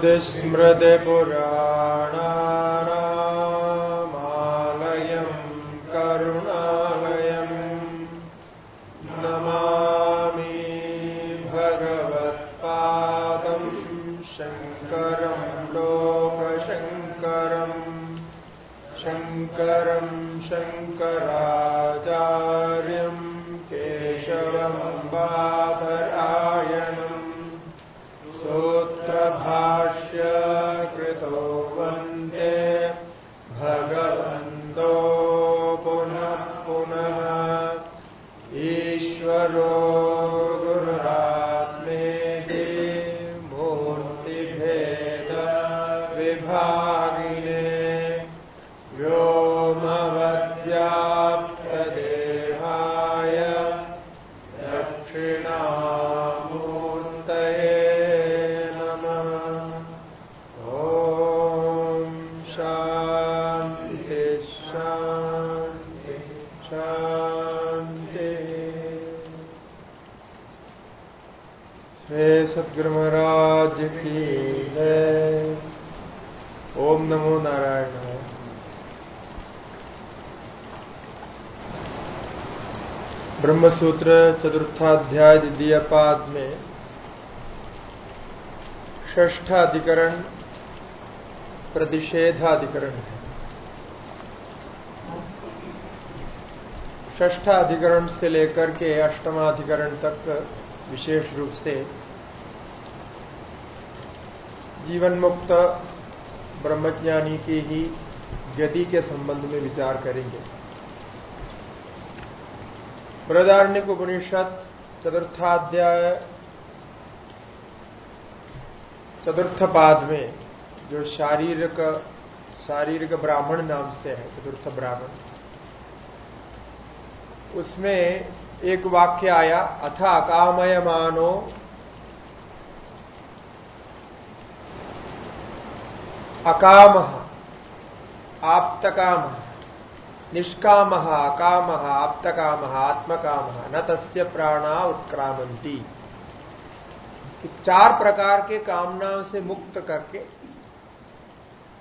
श्रुतिस्मृतिपुराणानामालयम् ब्रह्मसूत्र चतुर्थाध्याय द्वितीय पाद में ष्ठाधिकरण प्रतिषेधाधिकरण है। ष्ठ अधिकरण से लेकर के अष्टमाधिकरण तक विशेष रूप से जीवन मुक्त ब्रह्मज्ञानी की ही गति के संबंध में विचार करेंगे। बृहदारण्य उपनिषद चतुर्थाध्याय चतुर्थ पाद में जो शारीरिक शारीरिक ब्राह्मण नाम से है, चतुर्थ ब्राह्मण, उसमें एक वाक्य आया, अथ अकामय मानो अकाम, आप्तकाम। निष्काम, काम, आप्तकाम, आत्मकाम, न तस्य प्राणा उत्क्रामंती चार प्रकार के कामनाओं से मुक्त करके,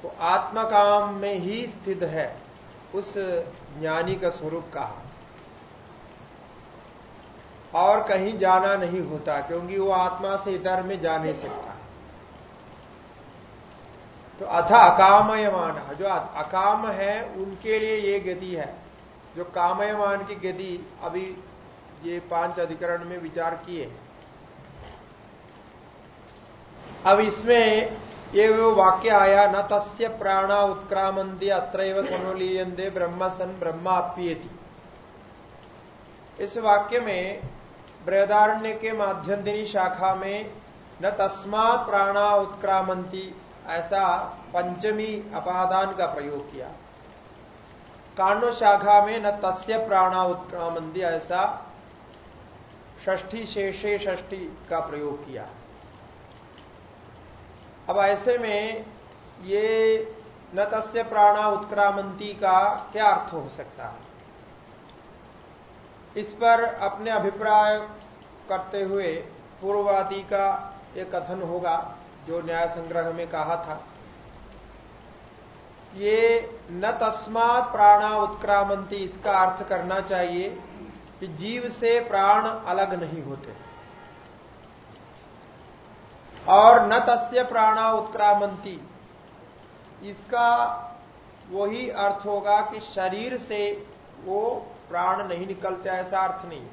वो आत्मकाम में ही स्थित है, उस ज्ञानी का स्वरूप कहा। और कहीं जाना नहीं होता, क्योंकि वो आत्मा से इधर में जा नहीं सकता। तो अथ अकामयमान, जो अकाम है, उनके लिए ये गति है। जो कामयमान की गति, अभी ये पाँच अधिकरण में विचार किए। अब इसमें ये वो वाक्य आया, न तस्य प्राणा उत्क्रामंदी अत्रैव समलीयंदे ब्रह्म सन ब्रह्माप्येति। इस वाक्य में बृहदारण्य के माध्यमदिनी शाखा में न तस्मा प्राणा उत्क्रामंती ऐसा पंचमी अपादान का प्रयोग किया। कांडो शाखा में न तस्य प्राणा उत्क्रामंती ऐसा षष्ठी शेषे षष्ठी का प्रयोग किया। अब ऐसे में ये न तस्य प्राणा उत्क्रामंती का क्या अर्थ हो सकता है? इस पर अपने अभिप्राय करते हुए पूर्ववादी का एक कथन होगा। जो न्याय संग्रह में कहा था, ये न तस्मात प्राणा उत्क्रामंती, इसका अर्थ करना चाहिए कि जीव से प्राण अलग नहीं होते। और न तस्य प्राणा उत्क्रामंती, इसका वही अर्थ होगा कि शरीर से वो प्राण नहीं निकलते, ऐसा अर्थ नहीं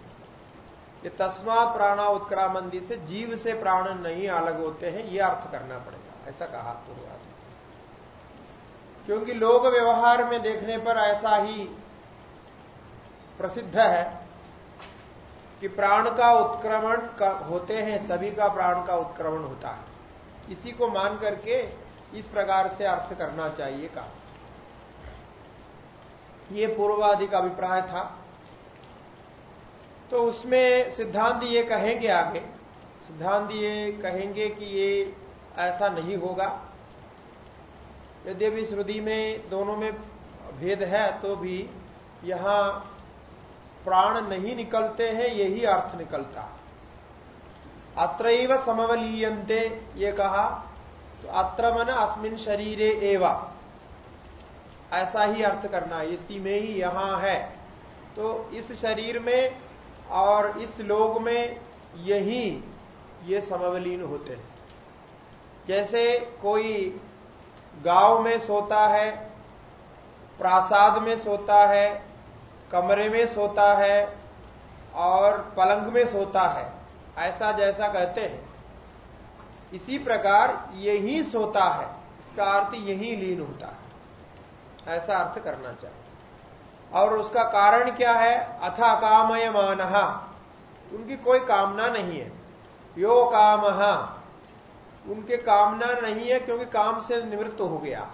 ये तस्मात प्राणा उत्क्रामंदी से जीव से प्राण नहीं अलग होते हैं, ये अर्थ करना पड़ेगा। ऐसा कहा पूर्वाद क्योंकि लोक व्यवहार में देखने पर ऐसा ही प्रसिद्ध है कि प्राण का उत्क्रमण होते हैं, सभी का प्राण का उत्क्रमण होता है। इसी को मान करके इस प्रकार से अर्थ करना चाहिए कहा। यह पूर्वादि का अभिप्राय था। तो उसमें सिद्धांत ये कहेंगे आगे। सिद्धांत ये कहेंगे कि ये ऐसा नहीं होगा। यद्यपि श्रुति में, दोनों में भेद है तो भी यहाँ प्राण नहीं निकलते हैं, यही अर्थ निकलता। अत्रैव समवलीयंते ये कहा तो अत्र मन अस्मिन शरीरे एवा। ऐसा ही अर्थ करना इसी में ही यहाँ है। तो इस शरीर में और इस लोग में यही ये समवलीन होते हैं। जैसे कोई गाँव में सोता है, प्रासाद में सोता है, कमरे में सोता है और पलंग में सोता है, ऐसा जैसा कहते हैं। इसी प्रकार यही सोता है, इसका अर्थ यही लीन होता है। ऐसा अर्थ करना चाहिए। और उसका कारण क्या है? अथा कामय मान उनकी कोई कामना नहीं है। यो काम। उनके कामना नहीं है क्योंकि काम से निवृत्त हो गया।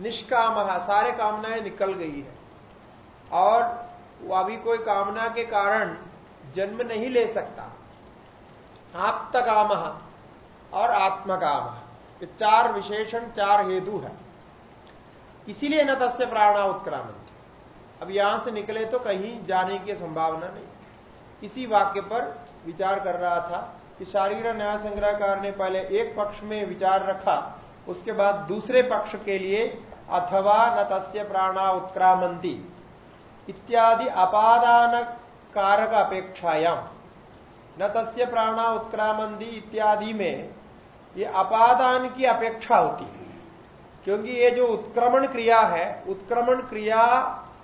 निष्काम, सारे कामनाएँ निकल गई है। और वो अभी कोई कामना के कारण जन्म नहीं ले सकता। आप्त काम और आत्मकाम। चार विशेषण, चार हेतु है। इसीलिए न तस्य प्राणा उत्क्रामंत। अब यहाँ से निकले तो कहीं जाने की संभावना नहीं। इसी वाक्य पर विचार कर रहा था कि शारीर न्याय संग्रहकार ने पहले एक पक्ष में विचार रखा, उसके बाद दूसरे पक्ष के लिए अथवा न तस्य प्राणा उत्क्रामंती इत्यादि अपादान कारक अपेक्षायाम न तस्य प्राणा उत्क्रामंदी इत्यादि में ये अपादान की अपेक्षा होती है, क्योंकि ये जो उत्क्रमण क्रिया है, उत्क्रमण क्रिया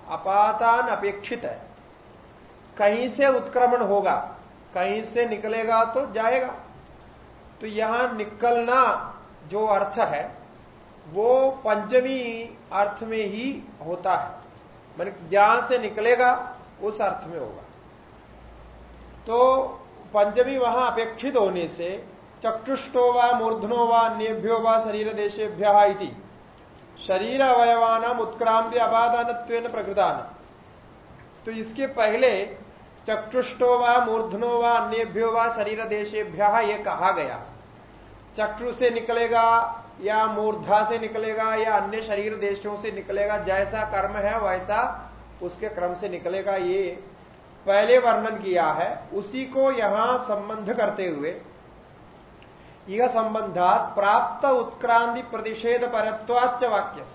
अपादान अपेक्षित है। कहीं से उत्क्रमण होगा, कहीं से निकलेगा तो जाएगा। तो यहाँ निकलना जो अर्थ है, वो पंचमी अर्थ में ही होता है। मान जहाँ से निकलेगा, उस अर्थ में होगा। तो पंचमी वहाँ अपेक्षित होने से चक्षुष्टो व मूर्धनो व अन्यभ्यो व शरीर देशेभ्य शरीर अवयवान उत्क्रांति अपादान प्रकृतान। तो इसके पहले चक्षुष्टो व, मूर्धनो व, अन्यभ्यो व शरीर देशेभ्य ये कहा गया। चक्षु से निकलेगा या मूर्धा से निकलेगा या अन्य शरीर देशों से निकलेगा, जैसा कर्म है वैसा उसके क्रम से निकलेगा। ये पहले वर्णन किया है, उसी को यहाँ संबंध करते हुए यह संबंधात प्राप्त उत्क्रांति प्रतिषेध परत्वाच वाक्य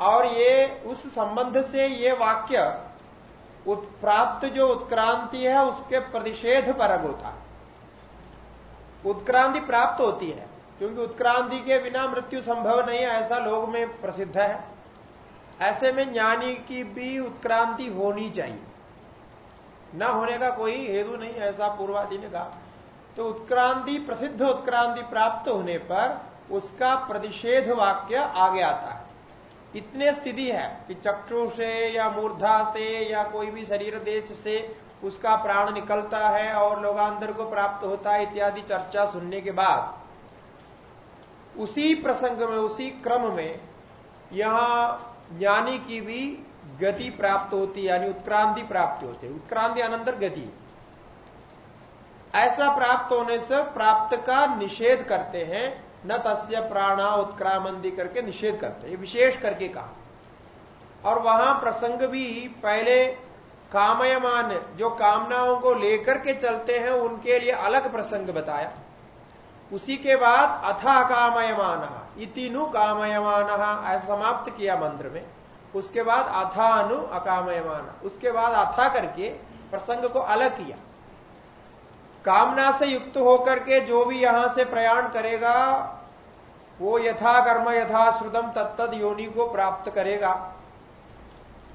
और ये उस संबंध से ये वाक्य प्राप्त जो उत्क्रांति है, उसके प्रतिषेध परक होता उत्क्रांति प्राप्त होती है, क्योंकि उत्क्रांति के बिना मृत्यु संभव नहीं है, ऐसा लोग में प्रसिद्ध है। ऐसे में ज्ञानी की भी उत्क्रांति होनी चाहिए। न होने का कोई हेतु नहीं, ऐसा पूर्वादि ने कहा। तो उत्क्रांति, प्रसिद्ध उत्क्रांति प्राप्त होने पर उसका प्रतिषेध वाक्य आगे आता है। इतने स्थिति है कि चक्षु से या मूर्धा से या कोई भी शरीर देश से उसका प्राण निकलता है और लोगांतर को प्राप्त होता है इत्यादि चर्चा सुनने के बाद, उसी प्रसंग में, उसी क्रम में यहाँ ज्ञानी की भी गति प्राप्त होती है, यानी उत्क्रांति प्राप्त होती है। उत्क्रांति अनंतर गति। ऐसा प्राप्त होने से प्राप्त का निषेध करते हैं, न तस्य प्राणा उत्क्रामंदी करके निषेध करते हैं। विशेष करके कहा। और वहाँ प्रसंग भी पहले कामयमान, जो कामनाओं को लेकर के चलते हैं, उनके लिए अलग प्रसंग बताया। उसी के बाद, अथा कामयमान, इतिनु कामयमान समाप्त किया मंत्र में। उसके बाद अथानु अकामयमान, उसके बाद अथा करके प्रसंग को अलग किया। कामना से युक्त होकर के जो भी यहाँ से प्रयाण करेगा, वो यथा कर्म यथा श्रुतम तत्त योनि को प्राप्त करेगा।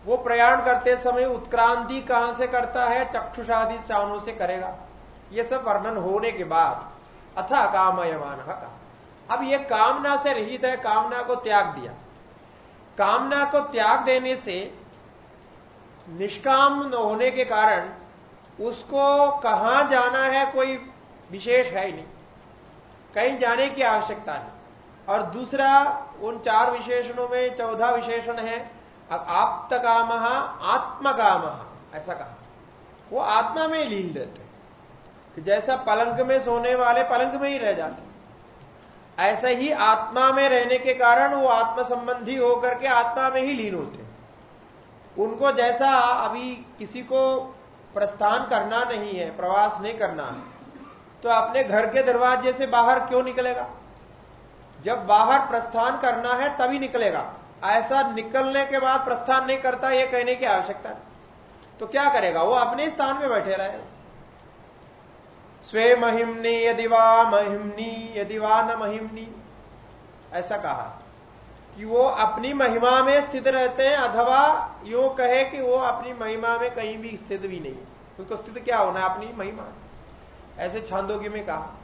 वो प्रयाण करते समय उत्क्रांति कहाँ से करता है? चक्षुषादि स्थानों से करेगा। ये सब वर्णन होने के बाद, अथा कामयमान। का अब ये कामना से रहित है, कामना को त्याग दिया। कामना को त्याग देने से निष्काम होने के कारण उसको कहाँ जाना है कोई विशेष है ही नहीं। कहीं जाने की आवश्यकता नहीं। और दूसरा, उन चार विशेषणों में चौदह विशेषण है, अब आप्त काम आत्म काम ऐसा कहा। वो आत्मा में लीन रहते कि जैसा पलंग में सोने वाले पलंग में ही रह जाते ऐसे ही आत्मा में रहने के कारण वो आत्म संबंधी होकर के आत्मा में ही लीन होते उनको जैसा अभी किसी को प्रस्थान करना नहीं है, प्रवास नहीं करना है तो अपने घर के दरवाजे से बाहर क्यों निकलेगा? जब बाहर प्रस्थान करना है, तभी निकलेगा। ऐसा निकलने के बाद प्रस्थान नहीं करता यह कहने की आवश्यकता नहीं। तो क्या करेगा? वो अपने स्थान में बैठे रहे। स्वे महिमनी यदि वा महिमनी, यदि वा न महिमनी। ऐसा कहा। कि वो अपनी महिमा में स्थित रहते हैं, अथवा यो कहे कि वो अपनी महिमा में कहीं भी स्थित भी नहीं है। उसको स्थित क्या होना अपनी महिमा। ऐसे छांदोगी में कहा।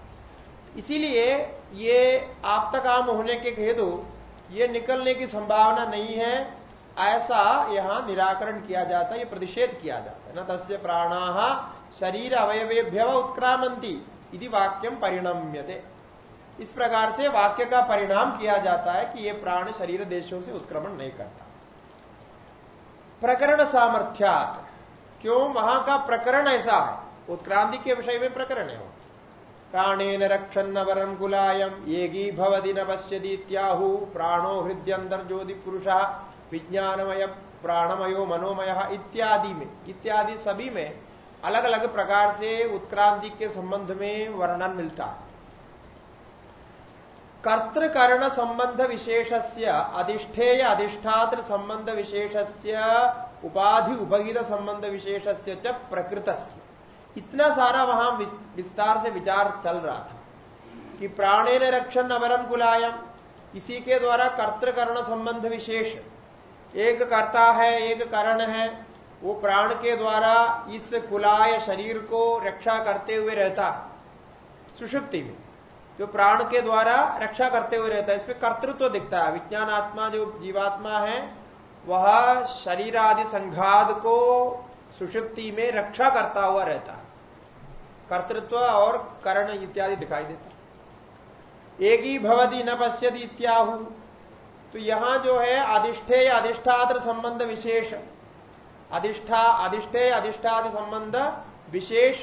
इसीलिए ये आप तक आम होने के हेतु ये निकलने की संभावना नहीं है। ऐसा यहाँ निराकरण किया जाता है, ये प्रतिषेध किया जाता है। न तस्य प्राणा शरीर अवयवेभ्य उत्क्रामंती वाक्यम परिणम्यते। इस प्रकार से वाक्य का परिणाम किया जाता है कि ये प्राण शरीर देशों से उत्क्रमण नहीं करता। प्रकरण सामर्थ्यात। क्यों? वहाँ का प्रकरण ऐसा है। उत्क्रांति के विषय में प्रकरण है प्राणेन रक्षण वरम कुलायम येगी भवदि न पश्यदीत्याहु प्राणो हृदय ज्योति पुरुष, विज्ञानमय, प्राणमयो मनोमय इत्यादि में, इत्यादि सभी में अलग अलग प्रकार से उत्क्रांति के संबंध में वर्णन मिलता है। कर्तृकरण संबंध विशेष अधिष्ठेय अधिष्ठात्र संबंध विशेष उपाधि उपगित संबंध विशेष च प्रकृत इतना सारा वहाँ विस्तार से विचार चल रहा था कि प्राणे ने रक्षण अवरम कुलायम। इसी के द्वारा कर्तृकरण संबंध विशेष एक कर्ता है, एक करण है, वो प्राण के द्वारा इस कुलाय शरीर को रक्षा करते हुए रहता है। सुषुप्ति में जो प्राण के द्वारा रक्षा करते हुए रहता है, इसमें कर्तृत्व दिखता है। विज्ञान आत्मा जो जीवात्मा है, वह शरीर आदि संघात को सुषुप्ति में रक्षा करता हुआ रहता है। कर्तृत्व और करण इत्यादि दिखाई देता एक ही भवदी न पश्यति इत्याहु। तो यहाँ जो है, अधिष्ठे अधिष्ठात्र संबंध विशेष। अधिष्ठा, अधिष्ठे अधिष्ठादि संबंध विशेष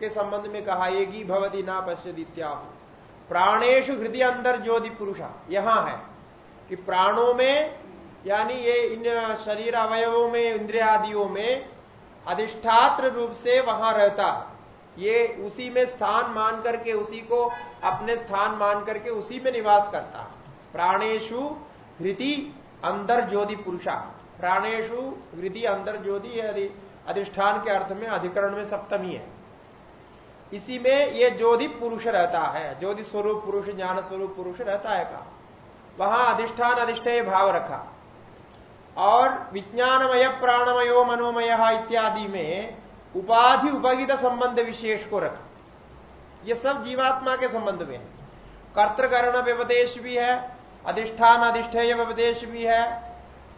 के संबंध में कहा, एक ही भवदी ना पश्यति इत्याहु। प्राणेशु हृदय अंदर ज्योति पुरुष। यहाँ है कि प्राणों में, यानी ये इन शरीर अवयवों में, इंद्रियादियों में अधिष्ठात्र रूप से वहाँ रहता ये उसी में स्थान मान करके, उसी को अपने स्थान मान करके उसी में निवास करता प्राणेशु हृति अंदर ज्योति पुरुषा। प्राणेशु हृदय अंदर ज्योति अधिष्ठान के अर्थ में अधिकरण में सप्तमी है। इसी में ये ज्योति पुरुष रहता है, ज्योति स्वरूप पुरुष, ज्ञान स्वरूप पुरुष रहता है कहा। वहाँ अधिष्ठान अधिष्ठेय भाव रखा। और विज्ञानमय, प्राणमयो, मनोमय इत्यादि में उपाधि उपहित संबंध विशेष को रखा। ये सब जीवात्मा के संबंध में है। कर्तकर्ण व्यपदेश भी है, अधिष्ठान अधिष्ठेय व्यपदेश भी है,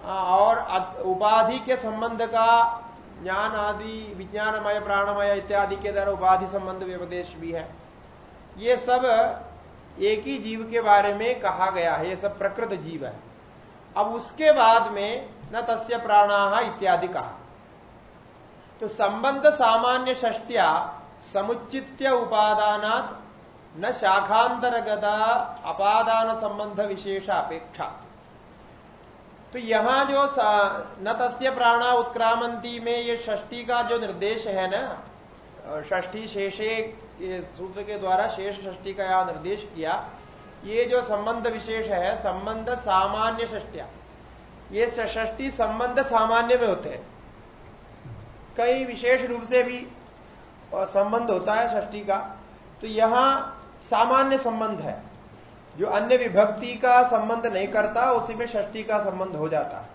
और उपाधि के संबंध का ज्ञान आदि विज्ञानमय, प्राणमय इत्यादि के द्वारा उपाधि संबंध व्यपदेश भी है। ये सब एक ही जीव के बारे में कहा गया है, ये सब प्रकृत जीव है। अब उसके बाद में न तस्य प्राणा इत्यादि कहा। तो संबंध सामान्य षष्ट्या समुचित्य उपादानात न शाखांतरगता अपादान संबंध विशेष अपेक्षा तो यहाँ जो न तस्य प्राणा उत्क्रामंती में ये षष्ठी का जो निर्देश है ना षष्ठी शेषे सूत्र के द्वारा शेष षष्ठी का यहाँ निर्देश किया, ये जो संबंध विशेष है, संबंध सामान्य षष्टिया, ये षष्ठी संबंध सामान्य में होते हैं। कई विशेष रूप से भी संबंध होता है षष्ठी का तो यहाँ सामान्य संबंध है। जो अन्य विभक्ति का संबंध नहीं करता, उसी में षष्ठी का संबंध हो जाता। है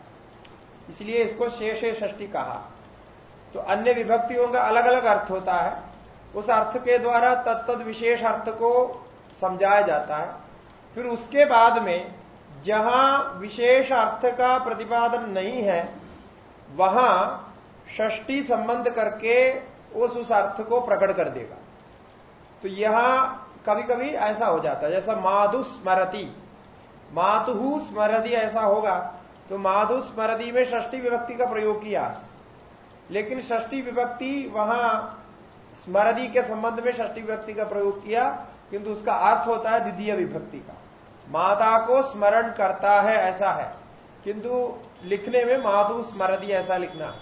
इसलिए इसको शेष षष्ठी कहा। तो अन्य विभक्तियों का अलग अलग अर्थ होता है। उस अर्थ के द्वारा तत्त विशेष अर्थ को समझाया जाता है। फिर उसके बाद में जहाँ विशेष अर्थ का प्रतिपादन नहीं है, वहाँ षष्टी संबंध करके उस उस अर्थ को प्रकट कर देगा। तो यहाँ कभी कभी ऐसा हो जाता है, जैसा माधु स्मरती। मातु स्मरती ऐसा होगा तो माधु स्मरती में षष्ठी विभक्ति का प्रयोग किया। लेकिन षष्ठी विभक्ति वहाँ स्मरदी के संबंध में षष्ठी विभक्ति का प्रयोग किया, किंतु उसका अर्थ होता है द्वितीय विभक्ति का। माता को स्मरण करता है, ऐसा है। किंतु लिखने में माधु स्मरदी ऐसा लिखना है।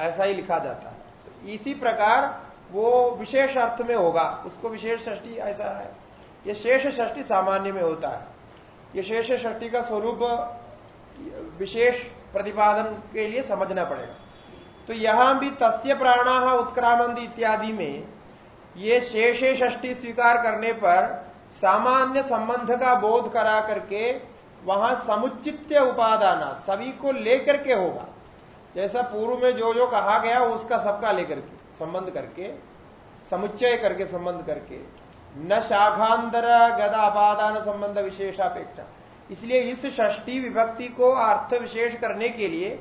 ऐसा ही लिखा जाता है। तो इसी प्रकार वो विशेष अर्थ में होगा। उसको विशेष षष्ठी ऐसा है। ये शेष षष्टि सामान्य में होता है। ये शेष षष्टि का स्वरूप विशेष प्रतिपादन के लिए समझना पड़ेगा। तो यहाँ भी तस्य प्राणा उत्क्रामंद इत्यादि में ये शेषे षष्टि स्वीकार करने पर सामान्य संबंध का बोध करा करके वहाँ समुचित्य उपादान सभी को लेकर के होगा। जैसा पूर्व में जो जो कहा गया, उसका सबका लेकर के। संबंध करके, समुच्चय करके संबंध करके, न शाखांतर गदा अपादान संबंध विशेषापेक्षा। इसलिए इस षष्ठी विभक्ति को अर्थ विशेष करने के लिए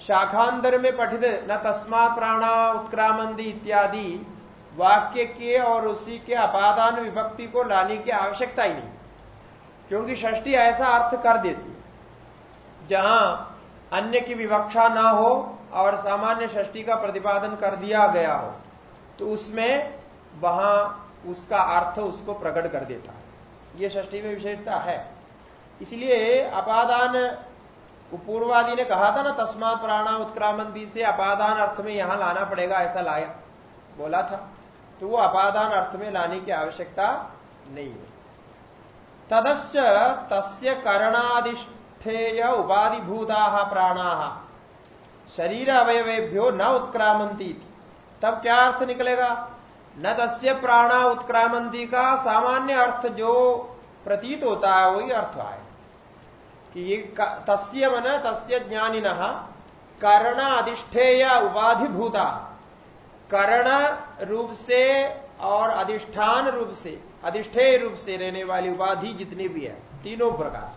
शाखांतर में पठित, न तस्मात प्राणा उत्क्रामंदी इत्यादि वाक्य के और उसी के अपादान विभक्ति को लाने की आवश्यकता ही नहीं। क्योंकि षष्ठी ऐसा अर्थ कर देती जहाँ अन्य की विवक्षा ना हो और सामान्य षष्ठी का प्रतिपादन कर दिया गया हो तो उसमें वहाँ उसका अर्थ उसको प्रकट कर देता है। यह षष्ठी में विशेषता है। इसलिए अपादान, पूर्वादि ने कहा था ना, तस्मात प्राणा उत्क्रामंदी से अपादान अर्थ में यहाँ लाना पड़ेगा, ऐसा लाया, बोला था। तो वो अपादान अर्थ में लाने की आवश्यकता नहीं है। तदस्य तस्य करणाधिष्ठेय उपाधिभूता प्राणा। शरीर अवयवेभ्यो न उत्क्रामंती तब क्या अर्थ निकलेगा? न तस्य प्राणा उत्क्रामंती का सामान्य अर्थ जो प्रतीत होता है, वही अर्थ आए। कि ये तस्य मन, तस्य ज्ञानिन कर्ण अधिष्ठेय उपाधिभूता। कर्ण रूप से और अधिष्ठान रूप से, अधिष्ठेय रूप से रहने वाली उपाधि जितनी भी है, तीनों प्रकार।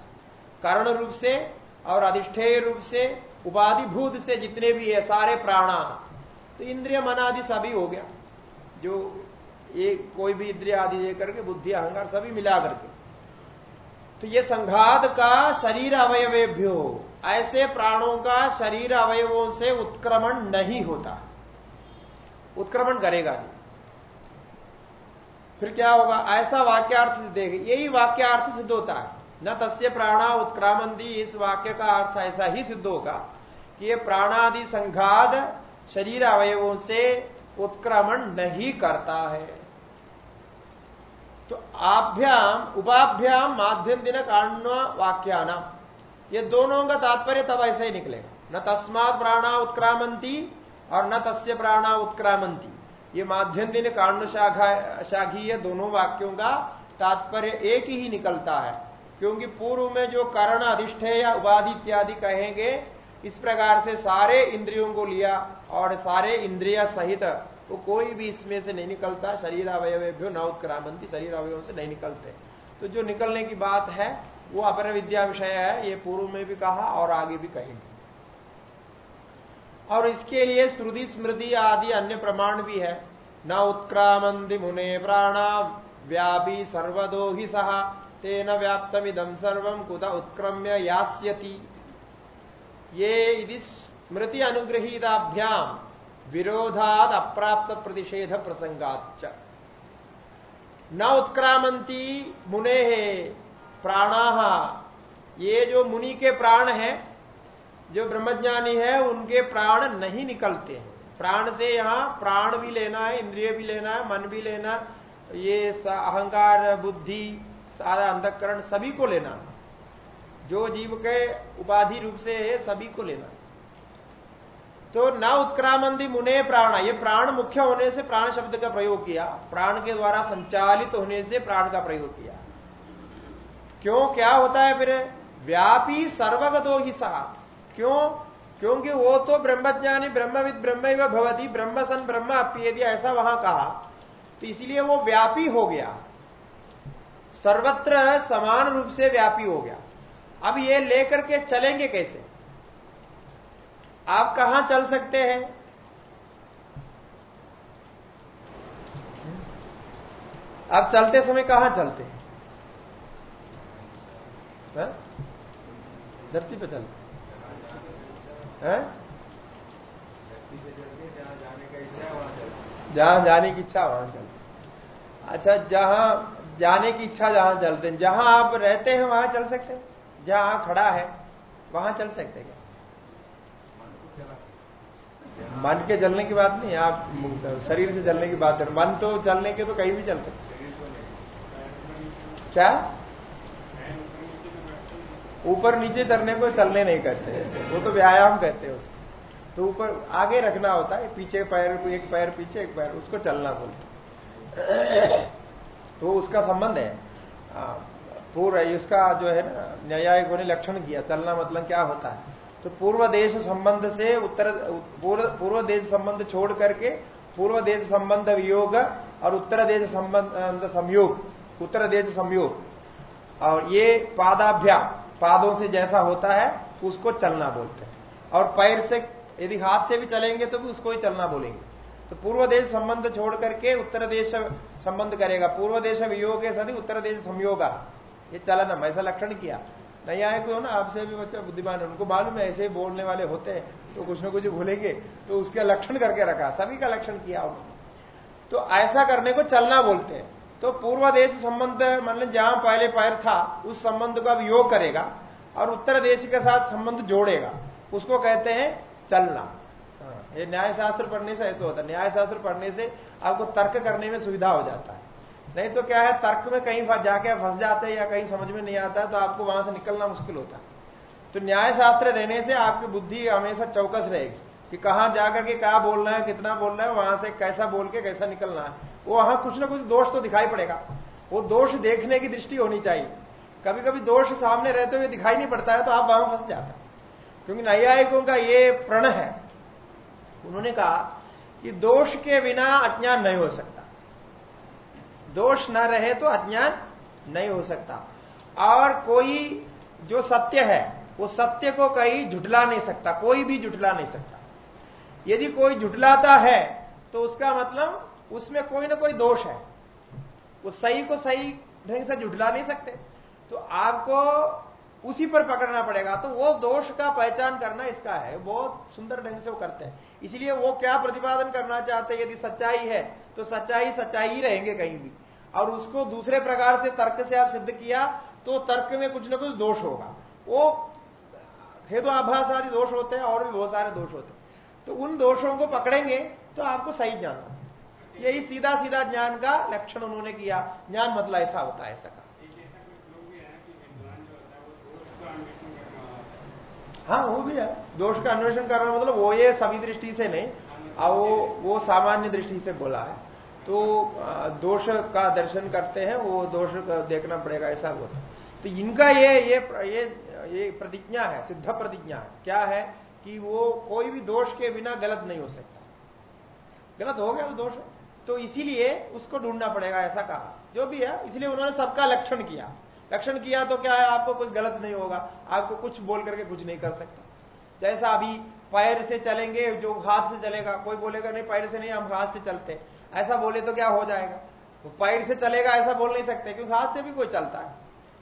कारण रूप से और अधिष्ठेय रूप से उपाधि भूत से जितने भी है, सारे प्राणा तो इंद्रिय मनादि सभी हो गया। जो एक कोई भी इंद्रिय आदि लेकर के बुद्धि, अहंकार सभी मिला करके। तो ये संघात का शरीर अवयवेभ्यो। ऐसे प्राणों का शरीर अवयवों से उत्क्रमण नहीं होता। उत्क्रमण करेगा नहीं। फिर क्या होगा? ऐसा वाक्यार्थ सिद्ध यही वाक्यार्थ सिद्ध होता है। न तस्य प्राणा उत्क्रामंदी इस वाक्य का अर्थ ऐसा ही सिद्ध होगा। कि ये प्राणादि संघात शरीर अवयवों से उत्क्रमण नहीं करता है। तो आभ्याम, उपाभ्याम, माध्यम दिन कारण वाक्याना ये दोनों का तात्पर्य तब ऐसे ही निकलेगा। न तस्मात प्राणा उत्क्रामंती और न तस्य प्राणा उत्क्रामंती। ये माध्यम दिन कारण शाखा, शाखीय दोनों वाक्यों का तात्पर्य एक ही निकलता है। क्योंकि पूर्व में जो कर्ण या उपाधि इत्यादि कहेंगे इस प्रकार से सारे इंद्रियों को लिया और सारे इंद्रिया सहित तो कोई भी इसमें से नहीं निकलता, शरीर अवयव न उत्क्रामंती, शरीर अवयव से नहीं निकलते। तो जो निकलने की बात है, वो अपर विद्या विषय है, ये पूर्व में भी कहा और आगे भी कहेंगे। और इसके लिए श्रुति, स्मृति आदि अन्य प्रमाण भी है। न उत्क्रामंति मुने प्राणा व्यापी सर्वदो ही सहा तेन व्याप्तमिदम सर्वम कुत उत्क्रम्य यास्यति। ये यदि स्मृति अनुग्रहीताभ्याम विरोधाद अप्राप्त प्रतिषेध प्रसंगाच न उत्क्रामंती मुने प्राणा। ये जो मुनि के प्राण है, जो ब्रह्मज्ञानी है, उनके प्राण नहीं निकलते हैं। प्राण से यहाँ प्राण भी लेना है, इंद्रिय भी लेना है, मन भी लेना ये अहंकार, बुद्धि, सारा अंधकरण सभी को लेना जो जीव के उपाधि रूप से है, सभी को लेना। तो न उत्क्रामंदी मुने प्राण, ये प्राण मुख्य होने से प्राण शब्द का प्रयोग किया, प्राण के द्वारा संचालित होने से प्राण का प्रयोग किया। क्यों? क्या होता है फिर? व्यापी सर्वगतो ही सहा क्यों? क्योंकि वो तो ब्रह्मज्ञानी, ब्रह्मविद ब्रह्म भवती, ब्रह्म सन, ब्रह्म यदि ऐसा वहाँ कहा। तो इसलिए वो व्यापी हो गया। सर्वत्र समान रूप से व्यापी हो गया। अब ये लेकर के चलेंगे कैसे? आप कहाँ चल सकते हैं? आप चलते समय कहाँ चलते हैं? हाँ? धरती पे चलते हैं? जहाँ जाने की इच्छा, वहाँ चलते अच्छा जहाँ जाने की इच्छा, जहाँ चलते हैं। जहाँ आप रहते हैं, वहाँ चल सकते हैं। जहाँ खड़ा है, वहाँ चल सकते क्या मन के जलने की बात नहीं, आप शरीर से जलने की बात है। मन तो चलने के तो कहीं भी चल सकते क्या? ऊपर नीचे करने को चलने नहीं कहते। वो तो व्यायाम कहते हैं उसको। तो ऊपर आगे रखना होता है, पीछे पैर को एक पैर पीछे, एक पैर, उसको चलना बोलते तो उसका संबंध है। पूर्व इसका जो है ना न्यायिकों ने लक्षण किया, चलना मतलब क्या होता है? तो पूर्व देश संबंध से उत्तर, पूर्व देश संबंध छोड़ करके पूर्व देश संबंध वियोग और उत्तर देश संबंध संयोग, उत्तर देश संयोग। और ये पादाभ्या पादों से जैसा होता है, उसको चलना बोलते हैं। और पैर से, यदि हाथ से भी चलेंगे तो भी उसको ही चलना बोलेंगे। तो पूर्व देश संबंध छोड़ करके उत्तर देश संबंध करेगा। पूर्व देश वियोग सदी उत्तर देश संयोगा ये चलन हम ऐसा लक्षण किया। नहीं आए तो ना आपसे भी बच्चा बुद्धिमान है उनको मालूम है ऐसे ही बोलने वाले होते हैं तो कुछ ना कुछ भूलेंगे तो उसका लक्षण करके रखा सभी का लक्षण किया उन्होंने तो ऐसा करने को चलना बोलते हैं। तो पूर्व देश संबंध मतलब जहाँ पहले पैर था उस संबंध का वियोग करेगा और उत्तर देश के साथ संबंध जोड़ेगा। उसको कहते हैं चलना। हाँ, ये न्याय शास्त्र पढ़ने से ऐसा होता है। न्याय शास्त्र पढ़ने से आपको तर्क करने में सुविधा हो जाता है। नहीं तो क्या है, तर्क में कहीं जाके फंस जाते हैं या कहीं समझ में नहीं आता तो आपको वहाँ से निकलना मुश्किल होता है। तो न्याय शास्त्र रहने से आपकी बुद्धि हमेशा चौकस रहेगी, कि कहाँ जाकर के क्या बोलना है, कितना बोलना है, वहाँ से कैसा बोल के कैसा निकलना है। वो वहाँ कुछ ना कुछ दोष तो दिखाई पड़ेगा। वो दोष देखने की दृष्टि होनी चाहिए। कभी कभी दोष सामने रहते हुए दिखाई नहीं पड़ता है तो आप वहाँ फंस जाता क्योंकि नैयायिकों का ये प्रण है। उन्होंने कहा कि दोष के बिना अज्ञान नहीं हो सकता। दोष न रहे तो अज्ञान नहीं हो सकता। और कोई जो सत्य है, वो सत्य को कहीं झुटला नहीं सकता, कोई भी झुटला नहीं सकता। यदि कोई झुटलाता है तो उसका मतलब उसमें कोई ना कोई दोष है। वो सही को सही ढंग से झुटला नहीं सकते। तो आपको उसी पर पकड़ना पड़ेगा। तो वो दोष का पहचान करना इसका है। बहुत सुंदर ढंग से वो करते हैं। इसलिए वो क्या प्रतिपादन करना चाहते हैं? यदि सच्चाई है तो सच्चाई सच्चाई ही रहेंगे कहीं भी। और उसको दूसरे प्रकार से तर्क से आप सिद्ध किया तो तर्क में कुछ ना कुछ दोष होगा। वो हेतु आभास आदि दोष होते हैं, और भी बहुत सारे दोष होते हैं। तो उन दोषों को पकड़ेंगे तो आपको सही जानना यही सीधा सीधा ज्ञान का लक्षण उन्होंने किया। ज्ञान मतलब ऐसा होता है, ऐसा का हाँ वो भी है। दोष का अन्वेषण करना मतलब वो ये सभी दृष्टि से नहीं। और वो वो सामान्य दृष्टि से बोला है। तो दोष का दर्शन करते हैं, वो दोष देखना पड़ेगा, ऐसा होता तो इनका ये ये ये ये प्रतिज्ञा है, सिद्ध प्रतिज्ञा है। क्या है कि वो कोई भी दोष के बिना गलत नहीं हो सकता। गलत हो गया तो दोष तो इसीलिए उसको ढूंढना पड़ेगा, ऐसा कहा। जो भी है, इसलिए उन्होंने सबका लक्षण किया। लक्षण किया तो क्या है, आपको कुछ गलत नहीं होगा। आपको कुछ बोल करके कुछ नहीं कर सकता। जैसा अभी पैर से चलेंगे, जो हाथ से चलेगा, कोई बोलेगा, नहीं, पैर से नहीं, हम हाथ से चलते ऐसा बोले तो क्या हो जाएगा? वो तो पैर से चलेगा, ऐसा बोल नहीं सकते, क्योंकि हाथ से भी कोई चलता है।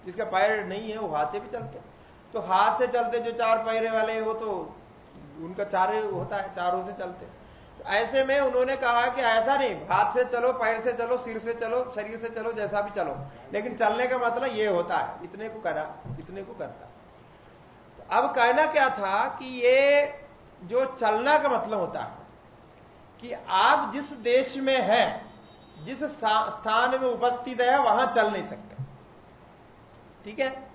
जिसका पैर नहीं है, वो हाथ से भी चलते तो हाथ से चलते, जो चार पैरे वाले वो तो उनका चार होता है, चारों से चलते ऐसे में उन्होंने कहा कि ऐसा नहीं, हाथ से चलो, पैर से चलो, सिर से चलो, शरीर से चलो, जैसा भी चलो। लेकिन चलने का मतलब ये होता है, इतने को करा, इतने को करता। तो अब कहना क्या था कि ये जो चलना का मतलब होता है कि आप जिस देश में हैं, जिस स्थान में उपस्थित है, वहाँ चल नहीं सकते। ठीक है?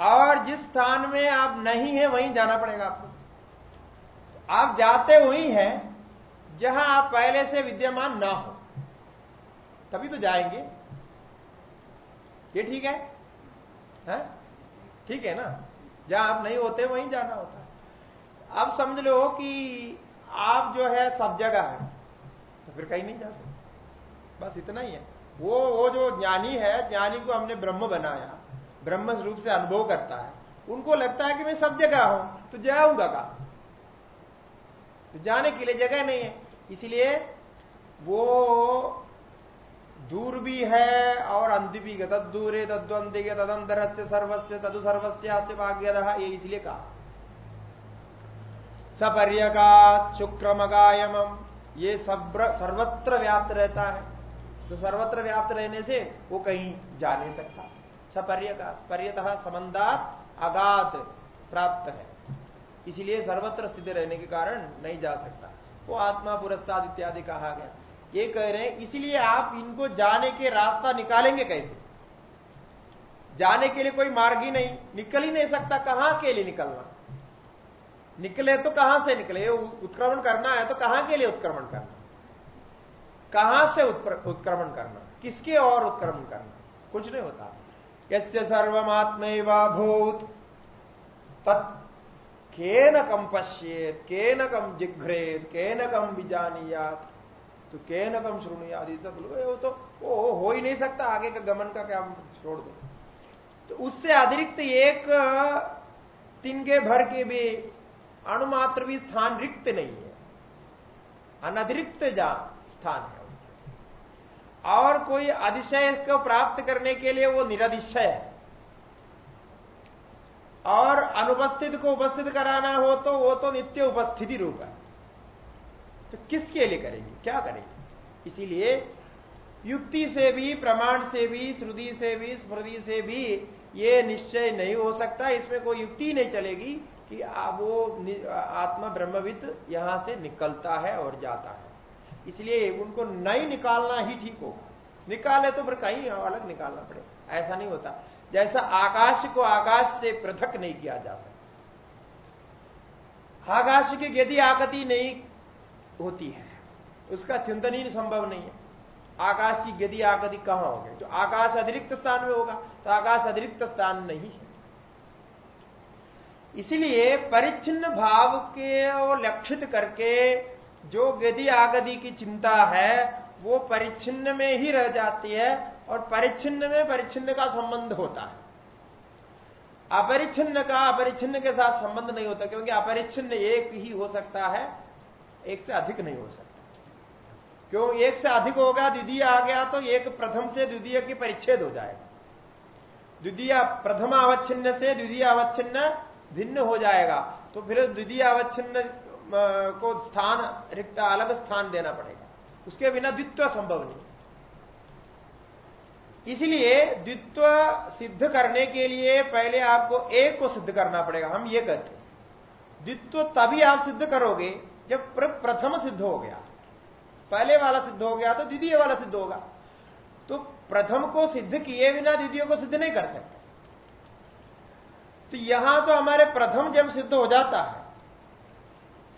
और जिस स्थान में आप नहीं है, वहीं जाना पड़ेगा आपको। आप जाते हुई हैं, जहाँ आप पहले से विद्यमान ना हो, तभी तो जाएँगे। ये ठीक है? हाँ? ठीक है ना? जहाँ आप नहीं होते, वहीं जाना होता। है अब समझ लो कि आप जो है, सब जगह है। तो फिर कहीं नहीं जा सकते। बस इतना ही है। वो वो जो ज्ञानी है, ज्ञानी को हमने ब्रह्म बनाया। ब्रह्म रूप से अनुभव करता है। उनको लगता है कि मैं सब जगह हूँ तो जाऊँगा कहा? तो जाने के लिए जगह नहीं है। इसलिए वो दूर भी है और अंध भी है। तद दूरे तद्वंदे तदंतर से सर्वस्व तदु सर्वस्व भाग्य रहा ये इसलिए कहा। सपर्यका शुक्रमगायम। ये सर्वत्र व्याप्त रहता है। तो सर्वत्र व्याप्त रहने से वो कहीं जा नहीं सकता। सपर्य का पर्यतः संबंधात अगात प्राप्त है। इसलिए सर्वत्र स्थित रहने के कारण नहीं जा सकता। वो आत्मा पुरस्ताद इत्यादि कहा गया। ये कह रहे हैं, इसलिए आप इनको जाने के रास्ता निकालेंगे कैसे? जाने के लिए कोई मार्ग ही नहीं। निकल ही नहीं सकता। कहाँ के लिए निकलना? निकले तो कहाँ से निकले? उत्क्रमण करना है तो कहाँ के लिए उत्क्रमण करना? कहाँ से उत्क्रमण करना? किसके और उत्क्रमण करना? कुछ नहीं होता। यस्य सर्वमात्म भूत। तत् केन कम पश्येत, केन कम जिघ्रेत के न कम बिजानियात तो केन कम श्रुणियात सब वो तो वो हो ही नहीं सकता, आगे का गमन का क्या छोड़ दो? तो उससे अतिरिक्त एक तिनके भर के भी अणुमात्र भी स्थान रिक्त नहीं है। अनधिरिक्त स्थान है और कोई अधिशय को प्राप्त करने के लिए वो निरधिशय है। और अनुपस्थित को उपस्थित कराना हो तो वो तो नित्य उपस्थिति रूप है। तो किसके लिए करेंगे? क्या करेंगे? इसीलिए युक्ति से भी, प्रमाण से भी, श्रुति से भी, स्मृति से भी ये निश्चय नहीं हो सकता। इसमें कोई युक्ति नहीं चलेगी। कि वो आत्मा ब्रह्मविद यहाँ से निकलता है और जाता है। इसलिए उनको नहीं निकालना ही ठीक होगा। निकाले तो फिर कहीं अलग निकालना पड़े ऐसा नहीं होता। जैसा आकाश को आकाश से पृथक नहीं किया जा सकता। आकाश की यदि आकति नहीं होती है, उसका चिंतन ही संभव नहीं है। आकाश की गति आकति कहाँ होगी? जो आकाश अतिरिक्त स्थान में होगा तो आकाश अतिरिक्त स्थान नहीं है। इसलिए परिच्छिन्न भाव के लक्षित करके जो गति आगदी की चिंता है, वो परिच्छिन्न में ही रह जाती है और परिच्छिन्न में परिच्छिन्न का संबंध होता है। अपरिच्छिन्न का अपरिच्छिन्न के साथ संबंध नहीं होता, क्योंकि अपरिच्छिन्न एक ही हो सकता है, एक से अधिक नहीं हो सकता। क्यों? एक से अधिक होगा, द्वितीय आ गया तो एक प्रथम से द्वितीय की परिच्छेद हो जाएगा। द्वितीय प्रथम अवच्छिन्न से द्वितीय अवच्छिन्न भिन्न हो जाएगा। तो फिर द्वितीय अवच्छिन्न को स्थान, रिक्त, अलग स्थान देना पड़ेगा। उसके बिना द्वित्व संभव नहीं। इसलिए द्वित्व सिद्ध करने के लिए पहले आपको एक को सिद्ध करना पड़ेगा। हम ये कहते द्वित्व तभी आप सिद्ध करोगे जब प्रथम सिद्ध हो गया। पहले वाला सिद्ध हो गया तो द्वितीय वाला सिद्ध होगा। तो प्रथम को सिद्ध किए बिना द्वितीय को सिद्ध नहीं कर सकते। तो यहाँ तो हमारे प्रथम जब सिद्ध हो जाता है।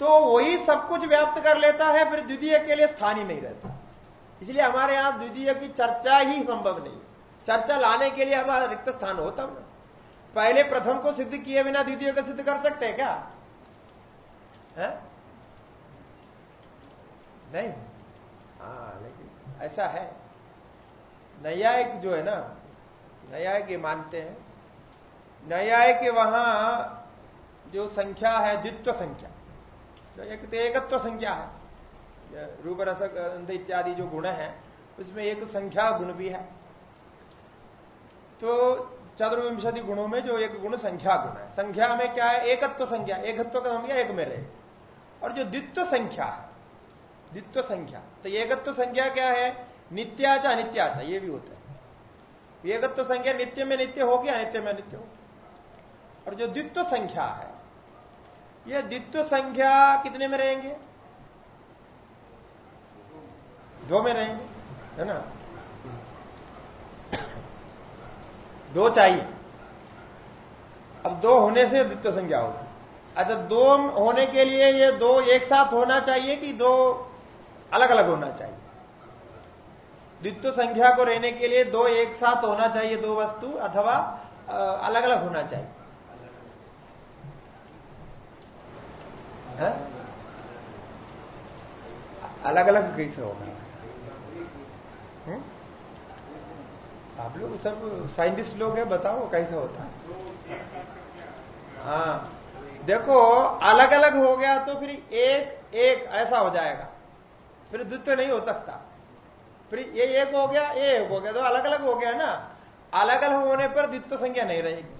तो वही सब कुछ व्याप्त कर लेता है, फिर द्वितीय के लिए स्थान ही नहीं रहता। इसलिए हमारे यहाँ द्वितीय की चर्चा ही संभव नहीं। चर्चा लाने के लिए हमारा रिक्त स्थान हो। तब पहले प्रथम को सिद्ध किए बिना द्वितीय को सिद्ध कर सकते हैं क्या? है? नहीं। हाँ लेकिन ऐसा है। न्यायिक जो है ना, न्यायिक ये मानते हैं। न्यायिक के वहाँ जो संख्या है, द्वित्व संख्या। तो एक तो एकत्व संख्या है। रूप रस इत्यादि जो गुण है, उसमें एक संख्या गुण भी है। तो चतुर्विंशति गुणों में जो एक गुण संख्या गुण है। संख्या में क्या है? एकत्व संख्या। एकत्व का संख्या एक में रहे और जो द्वित्व संख्या है, द्वित्व संख्या। तो एकत्व संख्या क्या है? नित्याचा अनित्याचा ये भी होता है। एकत्व संख्या नित्य में नित्य होगी अनित्य में नित्य हो और जो द्वित्व संख्या है यह द्वित्व संख्या कितने में रहेंगे? दो में रहेंगे, है ना? दो चाहिए। अब दो होने से द्वित्व संख्या होगी। अच्छा दो होने के लिए ये दो एक साथ होना चाहिए कि दो अलग अलग होना चाहिए? द्वित्व संख्या को रहने के लिए दो एक साथ होना चाहिए दो वस्तु, अथवा अलग अलग होना चाहिए। अलग अलग कैसे होगा हम्म? आप लोग सब साइंटिस्ट लोग हैं, बताओ कैसे होता है? हाँ। देखो अलग अलग हो गया तो फिर एक एक ऐसा हो जाएगा। फिर द्वितीय नहीं हो सकता। फिर ये एक हो गया, ये एक हो गया तो अलग अलग हो गया ना। अलग अलग होने पर द्वित्व संख्या नहीं रहेगी।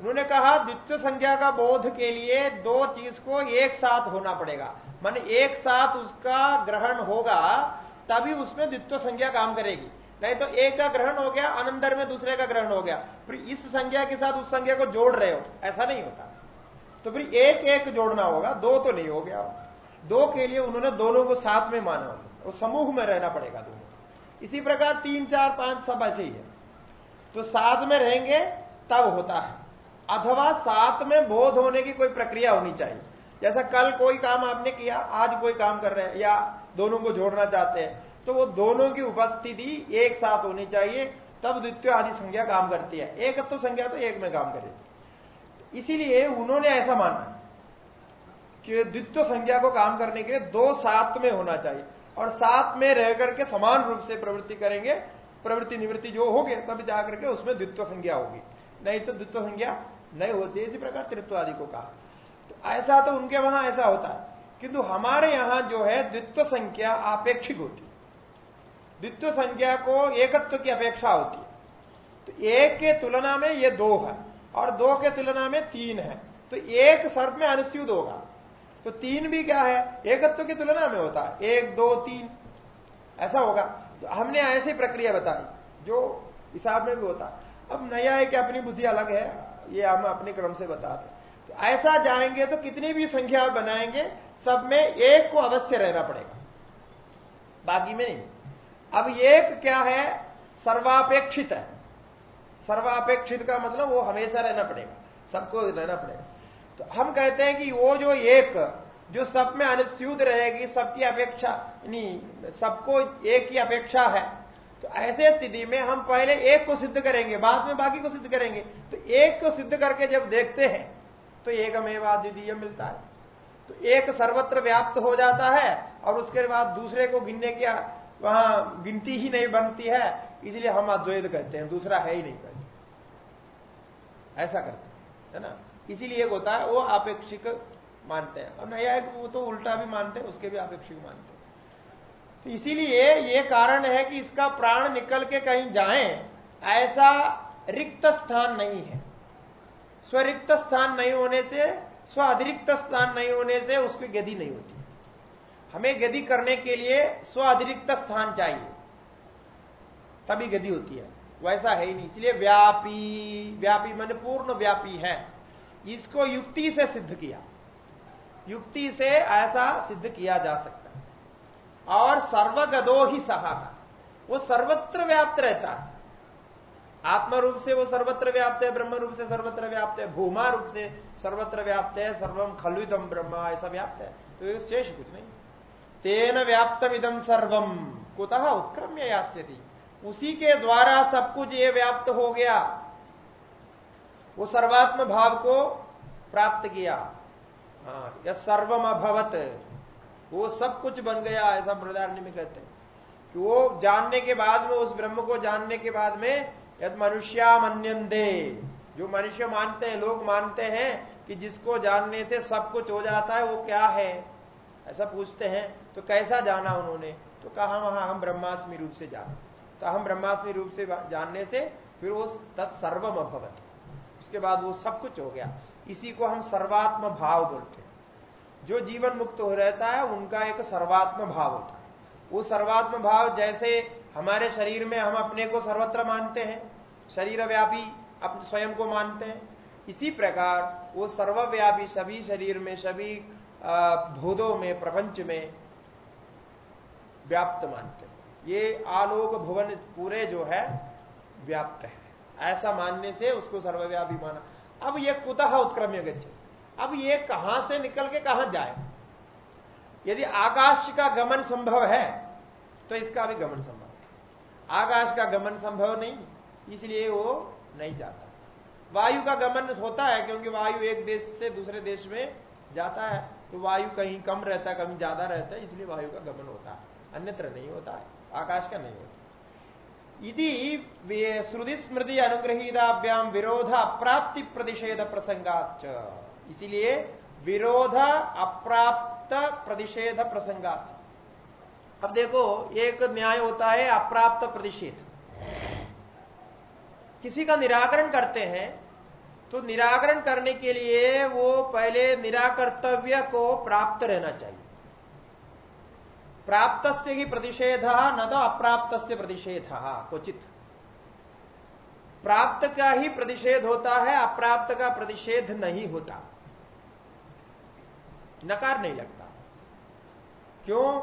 उन्होंने कहा, द्वितीय संज्ञा का बोध के लिए दो चीज़ को एक साथ होना पड़ेगा। मान एक साथ उसका ग्रहण होगा, तभी उसमें द्वितीय संज्ञा काम करेगी। नहीं तो एक का ग्रहण हो गया, अनंतर में दूसरे का ग्रहण हो गया। फिर इस संज्ञा के साथ उस संज्ञा को जोड़ रहे हो, ऐसा नहीं होता। तो फिर एक एक जोड़ना होगा, दो तो नहीं हो गया। दो के लिए उन्होंने दोनों को साथ में माना और समूह में रहना पड़ेगा दोनों। इसी प्रकार तीन, चार, पाँच सब ऐसे ही है। तो साथ में रहेंगे, तब होता है। अथवा साथ में बोध होने की कोई प्रक्रिया होनी चाहिए। जैसा कल कोई काम आपने किया, आज कोई काम कर रहे हैं, या दोनों को जोड़ना चाहते हैं तो वो दोनों की उपस्थिति एक साथ होनी चाहिए, तब द्वितीय आदि संज्ञा काम करती है। एक तो संज्ञा तो एक में काम करे। इसीलिए उन्होंने ऐसा माना कि द्वित्व संज्ञा को काम करने के लिए दो साथ में होना चाहिए, और साथ में रह करके समान रूप से प्रवृत्ति करेंगे, प्रवृत्ति निवृत्ति जो होगी, तब जाकर के उसमें द्वित्व संज्ञा होगी। नहीं तो द्वित्व संज्ञा नहीं होती इसी प्रकार तृत्व आदि को कहा। तो ऐसा तो उनके वहाँ ऐसा होता है। किंतु हमारे यहाँ जो है, द्वित्व संख्या आपेक्षिक होती द्वित्व संख्या को एकत्व की अपेक्षा होती तो एक के तुलना में ये दो है, और दो के तुलना में तीन है। तो एक सर्प में अनुस्यूत होगा। तो तीन भी क्या है? एकत्व की तुलना में होता है। एक, दो, तीन। ऐसा होगा। तो हमने ऐसी प्रक्रिया बताई, जो हिसाब में भी होता अब नया है कि अपनी बुद्धि अलग है। ये हम अपने क्रम से बताते तो ऐसा जाएँगे तो कितनी भी संख्या बनाएँगे, सब में एक को अवश्य रहना पड़ेगा। बाकी में नहीं। अब एक क्या है? सर्वापेक्षित है। सर्वापेक्षित का मतलब वो हमेशा रहना पड़ेगा। सबको रहना पड़ेगा। तो हम कहते हैं कि वो जो एक, जो सब में अनुस्यूत रहेगी, सबकी अपेक्षा, नहीं, सबको एक ही अपेक्षा है। तो ऐसे स्थिति में हम पहले एक को सिद्ध करेंगे, बाद में बाकी को सिद्ध करेंगे। तो एक को सिद्ध करके जब देखते हैं तो एक हमें द्वितीय मिलता है। तो एक सर्वत्र व्याप्त हो जाता है और उसके बाद दूसरे को गिनने की, वहाँ गिनती ही नहीं बनती है, इसलिए हम अद्वैत कहते हैं, दूसरा है ही नहीं कहते। ऐसा करते है ना? इसीलिए एक होता है, वो आपेक्षिक मानते हैं। और नया एक वो तो उल्टा भी मानते हैं, उसके भी अपेक्षित मानते हैं। तो इसीलिए ये कारण है कि इसका प्राण निकल के कहीं जाए, ऐसा रिक्त स्थान नहीं है। स्वरिक्त स्थान नहीं होने से स्व अतिरिक्त स्थान नहीं होने से उसकी गति नहीं होती। हमें गति करने के लिए स्व अतिरिक्त स्थान चाहिए। तभी गति होती है। वैसा है ही नहीं। इसलिए व्यापी व्यापी मन पूर्ण व्यापी है। इसको युक्ति से सिद्ध किया। युक्ति से ऐसा सिद्ध किया जा सकता और सर्वगदो ही सहा। वो सर्वत्र व्याप्त रहता है। आत्मा रूप से वो सर्वत्र व्याप्त है ब्रह्म रूप से सर्वत्र व्याप्त है भूमा रूप से सर्वत्र व्याप्त है सर्वम खलुदम ब्रह्म ऐसा व्याप्त है। तो शेष कुछ नहीं। तेन व्याप्त विदम सर्वम कुतः उत्क्रम्य यास्यति। उसी के द्वारा सब कुछ ये व्याप्त हो गया। वो सर्वात्म भाव को प्राप्त किया। हाँ, यह सर्वम अभवत वो सब कुछ बन गया, ऐसा बृदारण्य में कहते हैं। कि वो जानने के बाद में, उस ब्रह्म को जानने के बाद में, यद मनुष्या मनुष्यामन्यंदे जो मनुष्य मानते हैं, लोग मानते हैं, कि जिसको जानने से सब कुछ हो जाता है, वो क्या है? ऐसा पूछते हैं तो कैसा जाना उन्होंने? तो कहा वहाँ हम ब्रह्मास्मि रूप से जाना। तो हम ब्रह्मास्मि रूप से जानने से फिर वो तत्सर्वम अभवत उसके बाद वो सब कुछ हो गया। इसी को हम सर्वात्म भाव बोलते हैं। जो जीवन मुक्त हो रहता है, उनका एक सर्वात्म भाव होता है। वो सर्वात्म भाव जैसे हमारे शरीर में हम अपने को सर्वत्र मानते हैं शरीर व्यापी अपने स्वयं को मानते हैं। इसी प्रकार वो सर्वव्यापी सभी शरीर में, सभी भूदों में, प्रपंच में व्याप्त मानते हैं। ये आलोक भुवन पूरे जो है, व्याप्त है। ऐसा मानने से उसको सर्वव्यापी माना। अब ये कुतः उत्क्रम्य गच्छे अब ये कहाँ से निकल के कहाँ जाए? यदि आकाश का गमन संभव है तो इसका भी गमन संभव है। आकाश का गमन संभव नहीं, इसलिए वो नहीं जाता। वायु का गमन होता है, क्योंकि वायु एक देश से दूसरे देश में जाता है तो वायु कहीं कम रहता है, कहीं ज़्यादा रहता है, इसलिए वायु का गमन होता है। अन्यत्र नहीं होता है, आकाश का नहीं होता। यदि श्रुति स्मृति अनुग्रहीताभ्याम विरोध अप्राप्ति प्रतिषेध प्रसंगाच इसीलिए विरोध अप्राप्त प्रतिषेध प्रसंगाच अब देखो, एक न्याय होता है अप्राप्त प्रतिषेध। किसी का निराकरण करते हैं तो निराकरण करने के लिए वो पहले निराकर्तव्य को प्राप्त रहना चाहिए। प्राप्त से ही प्रतिषेध, न तो अप्राप्त से प्रतिषेध, क्वचित। प्राप्त का ही प्रतिषेध होता है, अप्राप्त का प्रतिषेध नहीं होता। नकार नहीं लगता। क्यों?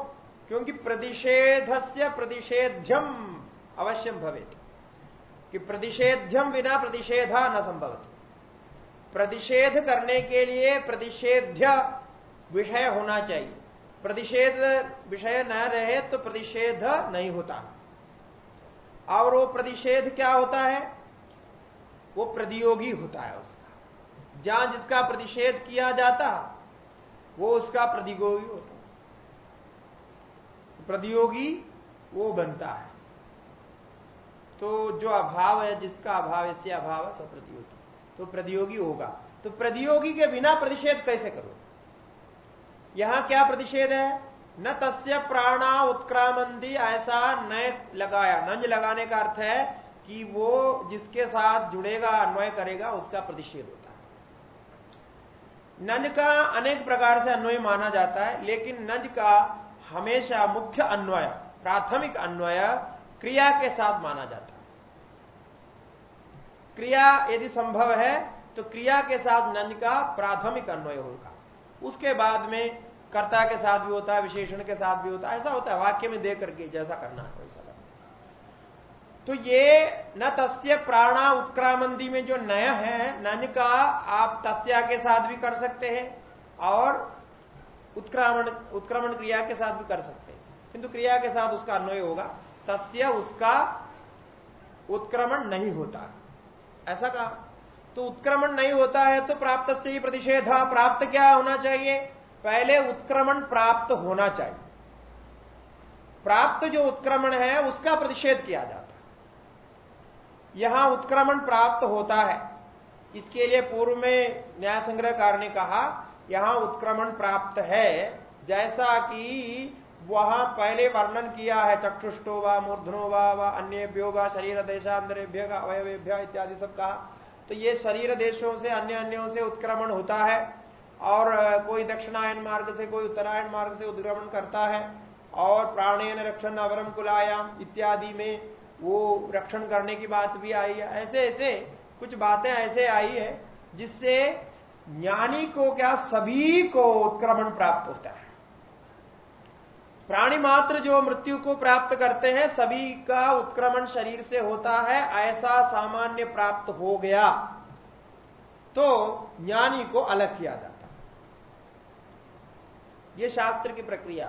क्योंकि प्रतिषेध से प्रतिषेध्यम अवश्यम भवे कि प्रतिषेध्यम बिना प्रतिषेधा न संभव प्रतिषेध करने के लिए प्रतिषेध्य विषय होना चाहिए। प्रतिषेध विषय न रहे तो प्रतिषेध नहीं होता। और वो प्रतिषेध क्या होता है? वो प्रतियोगी होता है उसका। जहाँ जिसका प्रतिषेध किया जाता वो उसका प्रतियोगी होता है। प्रतियोगी वो बनता है। तो जो अभाव है, जिसका अभाव है अभाव है, सब प्रतियोगी। तो प्रतियोगी होगा। तो प्रतियोगी के बिना प्रतिषेध कैसे करो यहाँ क्या प्रतिषेध है? न तस्य प्राणा उत्क्रामंदी ऐसा नय लगाया। नंज लगाने का अर्थ है कि वो जिसके साथ जुड़ेगा, अन्वय करेगा, उसका प्रतिषेध होता है नज का अनेक प्रकार से अन्वय माना जाता है, लेकिन नज का हमेशा मुख्य अन्वय, प्राथमिक अन्वय क्रिया के साथ माना जाता है। क्रिया यदि संभव है तो क्रिया के साथ नंज का प्राथमिक अन्वय होगा। उसके बाद में कर्ता के साथ भी होता है, विशेषण के साथ भी होता है, ऐसा होता है, वाक्य में दे करके जैसा करना है। तो ये न तस्य प्राणा उत्क्रामंदी में जो नय है, नन का आप तस्या के साथ भी कर सकते हैं और उत्क्रामण, उत्क्रमण क्रिया के साथ भी कर सकते हैं। किंतु क्रिया के साथ उसका अन्वय होगा। तस्य उसका उत्क्रमण नहीं होता। ऐसा कहा। तो उत्क्रमण नहीं होता है तो प्राप्त से ही प्रतिषेध प्राप्त क्या होना चाहिए? पहले उत्क्रमण प्राप्त होना चाहिए। प्राप्त जो उत्क्रमण है, उसका प्रतिषेध किया जाता है। यहाँ उत्क्रमण प्राप्त होता है। इसके लिए पूर्व में न्याय संग्रहकार ने कहा, यहाँ उत्क्रमण प्राप्त है, जैसा कि वहाँ पहले वर्णन किया है, चक्षुष्टो व, मूर्धनो व अन्यभ्यो व शरीर देशांतरेभ्य अवयवेभ्य इत्यादि सब कहा। तो ये शरीर देशों से अन्य अन्यों से उत्क्रमण होता है, और कोई दक्षिणायन मार्ग से, कोई उत्तरायण मार्ग से उद्क्रमण करता है, और प्राणेन रक्षण अवरम कुलायाम इत्यादि में वो रक्षण करने की बात भी आई है। ऐसे ऐसे कुछ बातें ऐसे आई है जिससे ज्ञानी को क्या सभी को उत्क्रमण प्राप्त होता है। प्राणी मात्र जो मृत्यु को प्राप्त करते हैं, सभी का उत्क्रमण शरीर से होता है, ऐसा सामान्य प्राप्त हो गया। तो ज्ञानी को अलग किया जाता यह शास्त्र की प्रक्रिया।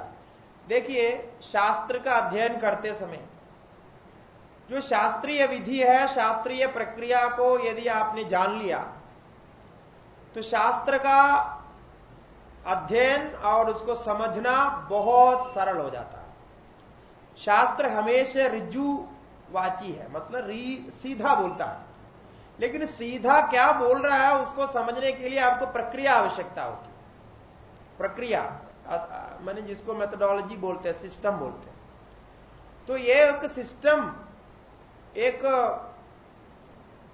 देखिए, शास्त्र का अध्ययन करते समय जो शास्त्रीय विधि है, शास्त्रीय प्रक्रिया को यदि आपने जान लिया तो शास्त्र का अध्ययन और उसको समझना बहुत सरल हो जाता है। शास्त्र हमेशा रिज्जुवाची है मतलब री, सीधा बोलता है। लेकिन सीधा क्या बोल रहा है, उसको समझने के लिए आपको प्रक्रिया आवश्यकता होती है। प्रक्रिया मैंने जिसको मेथडोलॉजी बोलते हैं सिस्टम बोलते हैं। तो ये एक सिस्टम एक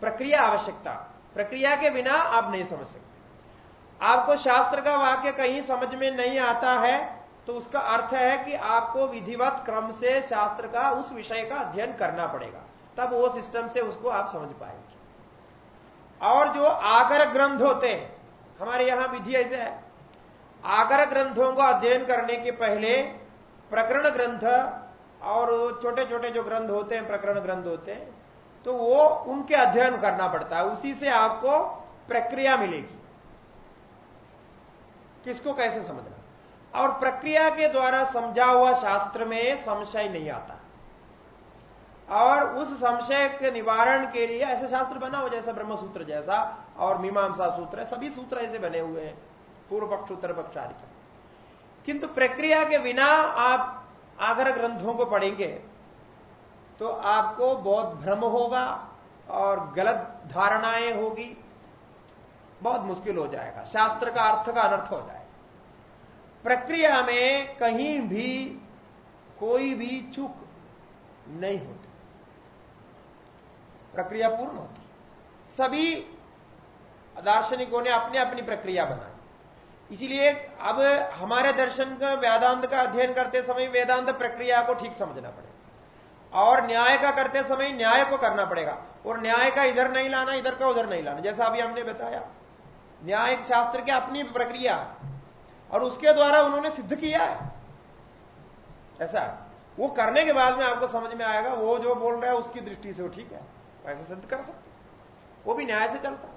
प्रक्रिया आवश्यकता। प्रक्रिया के बिना आप नहीं समझ सकते। आपको शास्त्र का वाक्य कहीं समझ में नहीं आता है तो उसका अर्थ है कि आपको विधिवत क्रम से शास्त्र का, उस विषय का अध्ययन करना पड़ेगा। तब वो सिस्टम से उसको आप समझ पाएँगे। और जो आगर ग्रंथ होते हैं, हमारे यहाँ विधि ऐसे है। आगर ग्रंथों को अध्ययन करने के पहले प्रकरण ग्रंथ और छोटे छोटे जो ग्रंथ होते हैं, प्रकरण ग्रंथ होते हैं तो वो उनके अध्ययन करना पड़ता है। उसी से आपको प्रक्रिया मिलेगी। किसको कैसे समझना? और प्रक्रिया के द्वारा समझा हुआ शास्त्र में संशय नहीं आता। और उस संशय के निवारण के लिए ऐसे शास्त्र बना हो जैसा ब्रह्म सूत्र जैसा और मीमांसा सूत्र है सभी सूत्र ऐसे बने हुए हैं पूर्व पक्ष उत्तर पक्ष आदि किंतु प्रक्रिया के बिना आप आगर ग्रंथों को पढ़ेंगे तो आपको बहुत भ्रम होगा और गलत धारणाएँ होगी। बहुत मुश्किल हो जाएगा। शास्त्र का अर्थ का अनर्थ हो जाएगा। प्रक्रिया में कहीं भी कोई भी चूक नहीं होती। प्रक्रिया पूर्ण होती। सभी दार्शनिकों ने अपनी अपनी प्रक्रिया बनाई। इसीलिए अब हमारे दर्शन का, वेदांत का अध्ययन करते समय वेदांत प्रक्रिया को ठीक समझना पड़ेगा। और न्याय का करते समय न्याय को करना पड़ेगा। और न्याय का इधर नहीं लाना, इधर का उधर नहीं लाना, जैसा अभी हमने बताया। न्याय शास्त्र की अपनी प्रक्रिया और उसके द्वारा उन्होंने सिद्ध किया है। ऐसा वो करने के बाद में आपको समझ में आएगा, वो जो बोल रहा है उसकी दृष्टि से वो ठीक है। वैसे सिद्ध कर सकते वो भी न्याय से चलता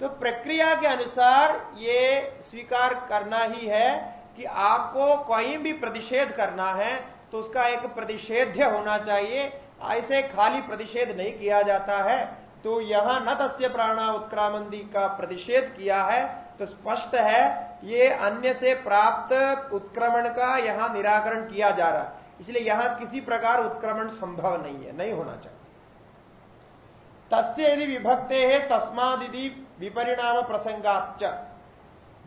तो प्रक्रिया के अनुसार ये स्वीकार करना ही है कि आपको कोई भी प्रतिषेध करना है तो उसका एक प्रतिषेध्य होना चाहिए। ऐसे खाली प्रतिषेध नहीं किया जाता है। तो यहाँ न तस्य प्राणा उत्क्रामंदी का प्रतिषेध किया है तो स्पष्ट है ये अन्य से प्राप्त उत्क्रमण का यहाँ निराकरण किया जा रहा है। इसलिए यहाँ किसी प्रकार उत्क्रमण संभव नहीं है, नहीं होना चाहिए। तस्य यदि विभक्ते है तस्मादि विपरिणाम प्रसंगाच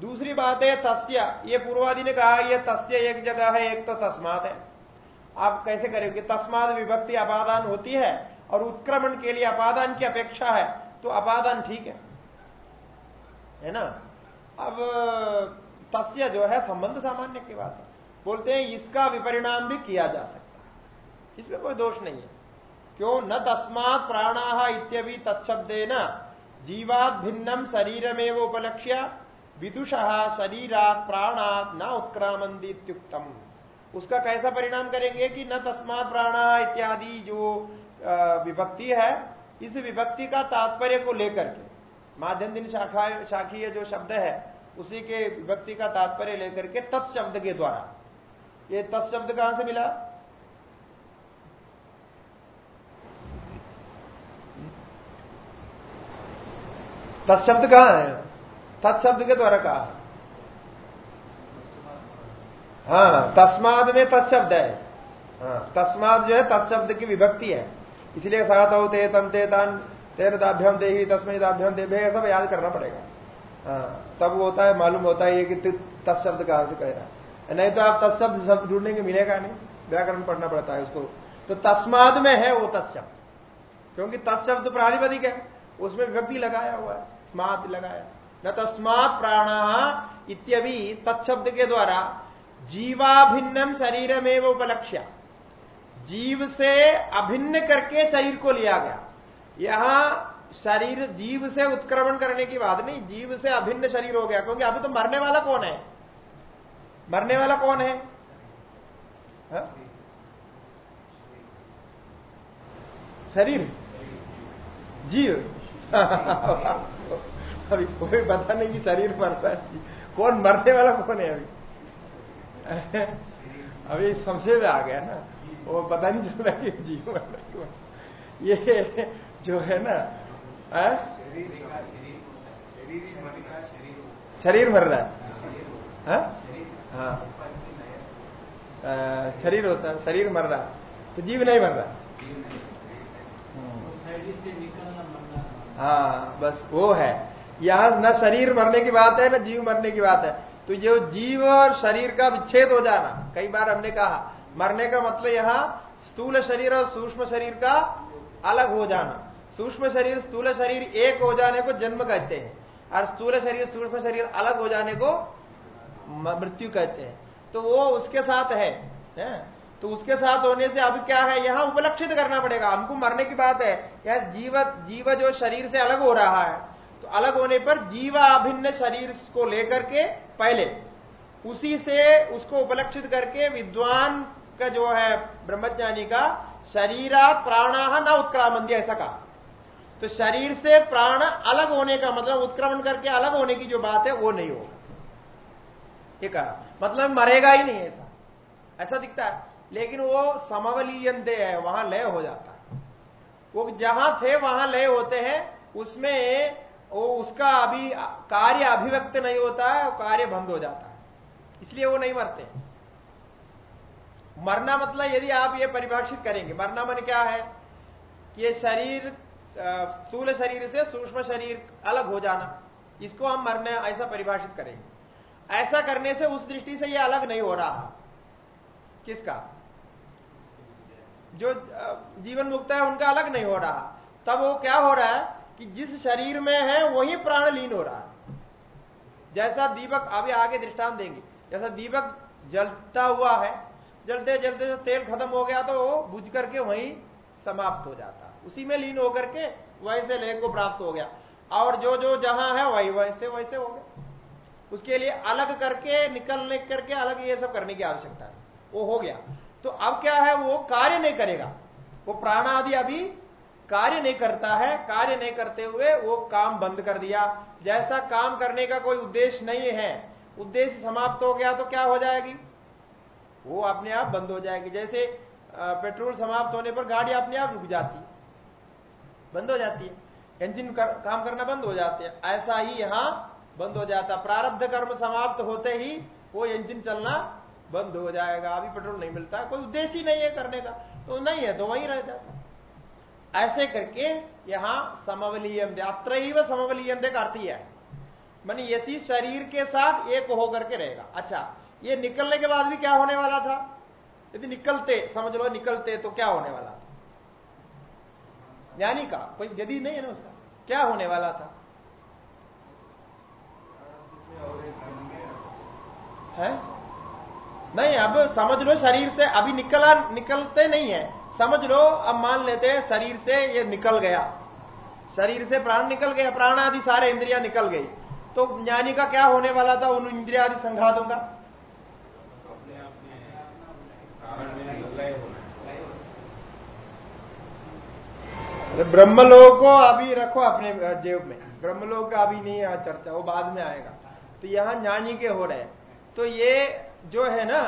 दूसरी बात है, तस्य। ये पूर्वादि ने कहा यह तस्य एक जगह है, एक तो तस्मात है। आप कैसे करेंगे? तस्माद विभक्ति अपादान होती है और उत्क्रमण के लिए अपादान की अपेक्षा है तो अपादान ठीक है। है ना? अब, तस्य जो है, संबंध सामान्य की बात है। बोलते हैं, इसका विपरिणाम भी किया जा सकता है। इसमें कोई दोष नहीं है। क्यों? न तस्मात प्राणा इत्यवि तत्शब्दे न जीवात भिन्नम शरीरमेव उपलक्ष्य विदुषा शरीरात प्राणात न उत्क्रामंदित्युक्तम उसका कैसा परिणाम करेंगे कि न तस्मात प्राणा इत्यादि जो विभक्ति है, इस विभक्ति का तात्पर्य को लेकर के माध्यम दिन शाखा, शाखीय जो शब्द है, उसी के विभक्ति का तात्पर्य लेकर के तत्शब्द के द्वारा। ये तत्शब्द कहाँ से मिला? तत्शब्द कहाँ है? तत्शब्द के द्वारा कहा। हाँ तस्माद में तत्शब्द है। हाँ तस्माद जो है, तत्शब्द की विभक्ति है। इसलिए सात हो ते तम ते तन तेन दाभ्यम दे तस्मय दाभ्यम दे सब याद करना पड़ेगा। हाँ तब होता है, मालूम होता है ये कि तत्शब्द कहाँ से कह रहा है। नहीं तो आप तत्शब्द शब्द ढूँढने के मिलेगा नहीं। व्याकरण पढ़ना पड़ता है उसको। तो तस्माद में है वो तत्शब्द। क्योंकि तत्शब्द प्राधिपदिक है, उसमें विभक्ति लगाया हुआ है। स्मात लगाया। न तस्मात प्राण इत्यवि तत्शब्द के द्वारा जीवाभिन्नम शरीर में वो उपलक्ष्य। जीव से अभिन्न करके शरीर को लिया गया। यहाँ शरीर जीव से उत्क्रमण करने की बात नहीं जीव से अभिन्न शरीर हो गया क्योंकि अभी तो मरने वाला कौन है? मरने वाला कौन है? हा? शरीर। जीव। अभी कोई पता नहीं कि शरीर मरता है कौन मरने वाला कौन है अभी? अभी संशय में आ गया ना। वो पता नहीं चल रहा कि जीव मर ये जो है ना शरीर मर रहा है। हाँ? शरीर होता है शरीर मर रहा तो जीव नहीं मर रहा। हाँ बस वो है। यहाँ न शरीर मरने की बात है न जीव मरने की बात है। तो जो जीव और शरीर का विच्छेद हो जाना कई बार हमने कहा मरने का मतलब यहाँ स्थूल शरीर और सूक्ष्म शरीर का अलग हो जाना। सूक्ष्म शरीर स्थूल शरीर एक हो जाने को जन्म कहते हैं और स्थूल शरीर सूक्ष्म शरीर अलग हो जाने को मृत्यु कहते हैं। तो वो उसके साथ है, है? तो उसके साथ होने से अब क्या है? यहाँ उपलक्षित करना पड़ेगा। हमको मरने की बात है। या जीव जीव जो शरीर से अलग हो रहा है तो अलग होने पर जीवाभिन्न शरीर को लेकर के पहले, उसी से उसको उपलक्षित करके विद्वान का जो है ब्रह्मज्ञानी का शरीरा प्राणा न उत्क्रामंदी ऐसा कहा। तो शरीर से प्राण अलग होने का मतलब उत्क्रमण करके अलग होने की जो बात है, वो नहीं होगा। ठीक है मतलब मरेगा ही नहीं ऐसा। ऐसा दिखता है। लेकिन वो समवलीयंते है, वहाँ लय हो जाता है। वो जहाँ थे, वहाँ लय होते हैं, उसमें वो उसका अभी कार्य अभिव्यक्त नहीं होता है कार्य बंद हो जाता है। इसलिए वो नहीं मरते। मरना मतलब यदि आप ये परिभाषित करेंगे, मरना मन क्या है? कि ये शरीर स्थूल शरीर से सूक्ष्म शरीर अलग हो जाना। इसको हम मरने, ऐसा परिभाषित करेंगे। ऐसा करने से उस दृष्टि से ये अलग नहीं हो रहा। किसका? जो जीवन मुक्त है, उनका अलग नहीं हो रहा। तब वो क्या हो रहा है? कि जिस शरीर में है, वही प्राण लीन हो रहा है। जैसा दीपक अभी आगे दृष्टांत देंगे। जैसा दीपक जलता हुआ है, जलते जलते तेल खत्म हो गया तो वो बुझ करके वहीं समाप्त हो जाता। उसी में लीन होकर के वैसे लेख को प्राप्त हो गया। और जो जो जहाँ है, वही वैसे वैसे हो गया। उसके लिए अलग करके निकलने करके अलग ये सब करने की आवश्यकता है। वो हो गया। तो अब क्या है, वो कार्य नहीं करेगा। वो प्राण आदि अभी कार्य नहीं करता है कार्य नहीं करते हुए वो काम बंद कर दिया। जैसा काम करने का कोई उद्देश्य नहीं है उद्देश्य समाप्त हो गया तो क्या हो जाएगी? वो अपने आप बंद हो जाएगी। जैसे पेट्रोल समाप्त होने पर गाड़ी अपने आप रुक जाती है। बंद हो जाती है। इंजन कर, काम करना बंद हो जाते हैं। ऐसा ही यहाँ बंद हो जाता। प्रारब्ध कर्म समाप्त होते ही वो इंजन चलना बंद हो जाएगा। अभी पेट्रोल नहीं मिलता। कोई उद्देश्य ही नहीं है करने का। तो नहीं है तो वहीं रह जाता। ऐसे करके यहाँ समवलीयम वह समवलीयम का अर्थ ही। मान इसी शरीर के साथ एक होकर के रहेगा। अच्छा ये निकलने के बाद भी क्या होने वाला था? यदि निकलते, समझ लो निकलते तो क्या होने वाला ज्ञानी का कोई यदि नहीं है ना उसका, क्या होने वाला था? है? नहीं, अब समझ लो शरीर से अभी निकला, निकलते नहीं है। समझ लो अब मान लेते हैं शरीर से ये निकल गया। शरीर से प्राण निकल गया प्राण आदि सारे इंद्रिया निकल गई। तो ज्ञानी का क्या होने वाला था उन इंद्रिया आदि संघातों का? ब्रह्मलोक को अभी रखो अपने जेब में। ब्रह्मलोक का अभी नहीं है चर्चा वो बाद में आएगा। तो यहाँ ज्ञानी के हो रहे तो ये जो है ना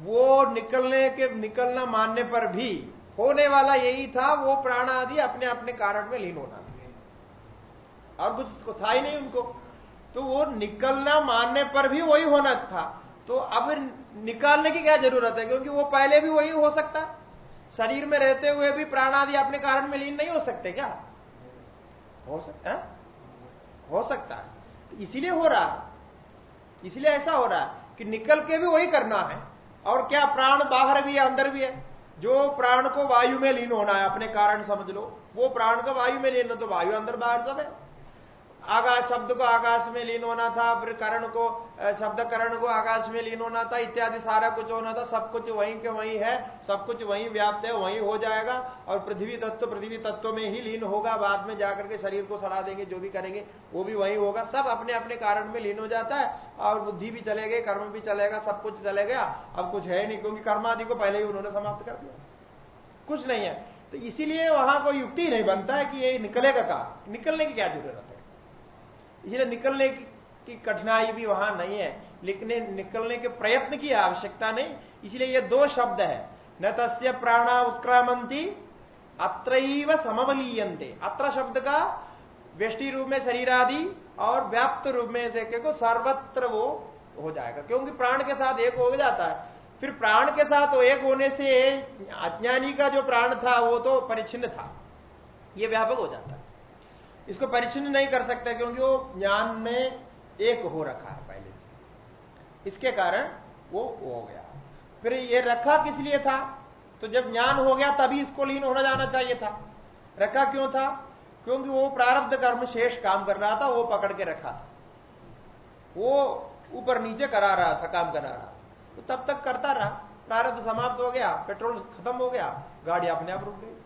वो निकलने के, निकलना मानने पर भी होने वाला यही था, वो प्राण आदि अपने अपने कारण में लीन होना और कुछ तो था ही नहीं उनको। तो वो निकलना मानने पर भी वही होना था। तो अब निकालने की क्या ज़रूरत है? क्योंकि वो पहले भी वही हो सकता। शरीर में रहते हुए भी प्राण आदि अपने कारण में लीन नहीं हो सकते क्या? हो सकता है? हो सकता है। तो इसीलिए हो रहा। इसलिए ऐसा हो रहा है कि निकल के भी वही करना है। और क्या प्राण बाहर भी है, अंदर भी है? जो प्राण को वायु में लीन होना है, अपने कारण समझ लो। वो प्राण का वायु में लीन तो वायु अंदर बाहर सब है। आकाश शब्द को आकाश में लीन होना था, फिर करण को शब्द करण को आकाश में लीन होना था, इत्यादि सारा कुछ होना था, सब कुछ वहीं के वहीं है, सब कुछ वहीं व्याप्त है, वहीं हो जाएगा, और पृथ्वी तत्व पृथ्वी तत्व में ही लीन होगा, बाद में जाकर के शरीर को सड़ा देंगे, जो भी करेंगे, वो भी वहीं होगा, सब अपने अपने कारण में लीन हो जाता है, और बुद्धि भी चले गए कर्म भी चलेगा सब कुछ चले गया, अब कुछ है नहीं, क्योंकि कर्म आदि को पहले ही उन्होंने समाप्त कर दिया। कुछ नहीं है। तो इसीलिए वहाँ कोई युक्ति नहीं बनता है कि ये निकलेगा कहा? निकलने की क्या ज़रूरत इसलिए निकलने की कठिनाई भी वहाँ नहीं है लिखने निकलने के प्रयत्न की आवश्यकता नहीं, इसलिए ये दो शब्द है। न तस्य प्राणा उत्क्रामंती अत्र समवलीयंते अत्र शब्द का व्यष्टि रूप में शरीर आदि और व्याप्त रूप में से को सर्वत्र वो हो जाएगा, क्योंकि प्राण के साथ एक हो जाता है। फिर प्राण के साथ वो एक होने से अज्ञानी का जो प्राण था, वो तो परिचिन्न था। ये व्यापक हो जाता है। इसको परिचिन्न नहीं कर सकता क्योंकि वो ज्ञान में एक हो रखा है पहले से। इसके कारण वो हो गया। फिर ये रखा किस लिए था? तो जब ज्ञान हो गया तभी इसको लीन होना जाना चाहिए था। रखा क्यों था? क्योंकि वो प्रारब्ध कर्म शेष काम कर रहा था, वो पकड़ के रखा था। वो ऊपर नीचे करा रहा था, काम करा रहा तो तब तक करता रहा। प्रारब्ध समाप्त हो गया, पेट्रोल खत्म हो गया, गाड़ी अपने आप रुक गई।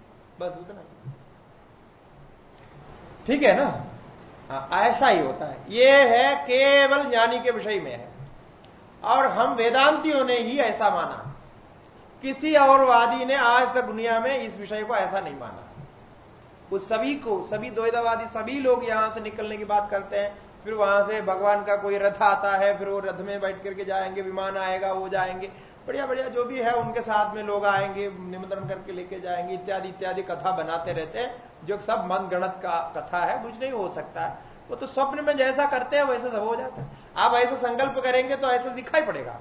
बस उतना ही। ठीक है ना? हाँ, ऐसा ही होता है। ये है केवल ज्ञानी के विषय में है। और हम वेदांतियों ने ही ऐसा माना। किसी और वादी ने आज तक दुनिया में इस विषय को ऐसा नहीं माना। उस सभी को सभी द्वैतवादी सभी लोग यहाँ से निकलने की बात करते हैं। फिर वहाँ से भगवान का कोई रथ आता है फिर वो रथ में बैठ करके जाएँगे विमान आएगा वो जाएँगे। बढ़िया बढ़िया जो भी है, उनके साथ में लोग आएँगे, निमंत्रण करके लेके जाएँगे, इत्यादि इत्यादि कथा बनाते रहते हैं, जो सब मन गणत का कथा है, कुछ नहीं हो सकता है। वो तो स्वप्न में जैसा करते हैं, वैसा सब हो जाता है। आप ऐसा संकल्प करेंगे तो ऐसा दिखाई पड़ेगा।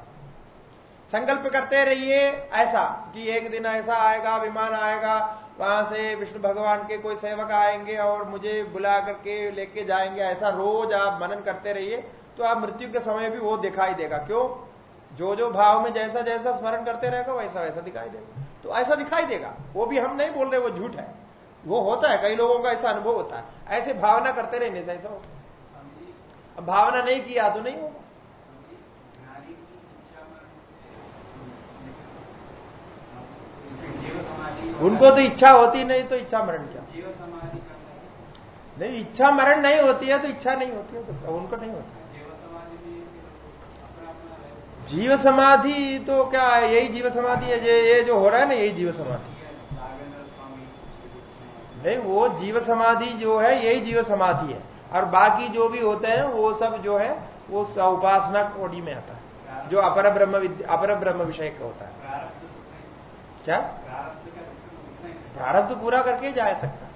संकल्प करते रहिए ऐसा, कि एक दिन ऐसा आएगा विमान आएगा, वहाँ से विष्णु भगवान के कोई सेवक आएँगे और मुझे बुला करके लेके जाएँगे। ऐसा रोज आप मनन करते रहिए तो आप मृत्यु के समय भी वो दिखाई देगा। क्यों? जो जो भाव में जैसा जैसा स्मरण करते रहेगा वैसा वैसा दिखाई देगा। तो ऐसा दिखाई देगा। वो भी हम नहीं बोल रहे वो झूठ है। वो होता है कई लोगों का ऐसा अनुभव होता है। ऐसे भावना करते रहने से ऐसा होता अब भावना नहीं किया तो नहीं होगा। उनको तो इच्छा होती नहीं तो इच्छा मरण क्या? नहीं इच्छा मरण नहीं होती है तो इच्छा नहीं होती है तो उनको नहीं होता जीव समाधि तो क्या है यही जीव समाधि है? ये जो हो रहा है ना, यही जीव समाधि नहीं, वो जीव समाधि जो है, यही जीव समाधि है। और बाकी जो भी होते हैं, वो सब जो है, वो उपासना कोडी में आता है। जो अपर ब्रह्म अपर ब्रह्म विषय का होता है। क्या? प्रारब्ध पूरा करके जा सकता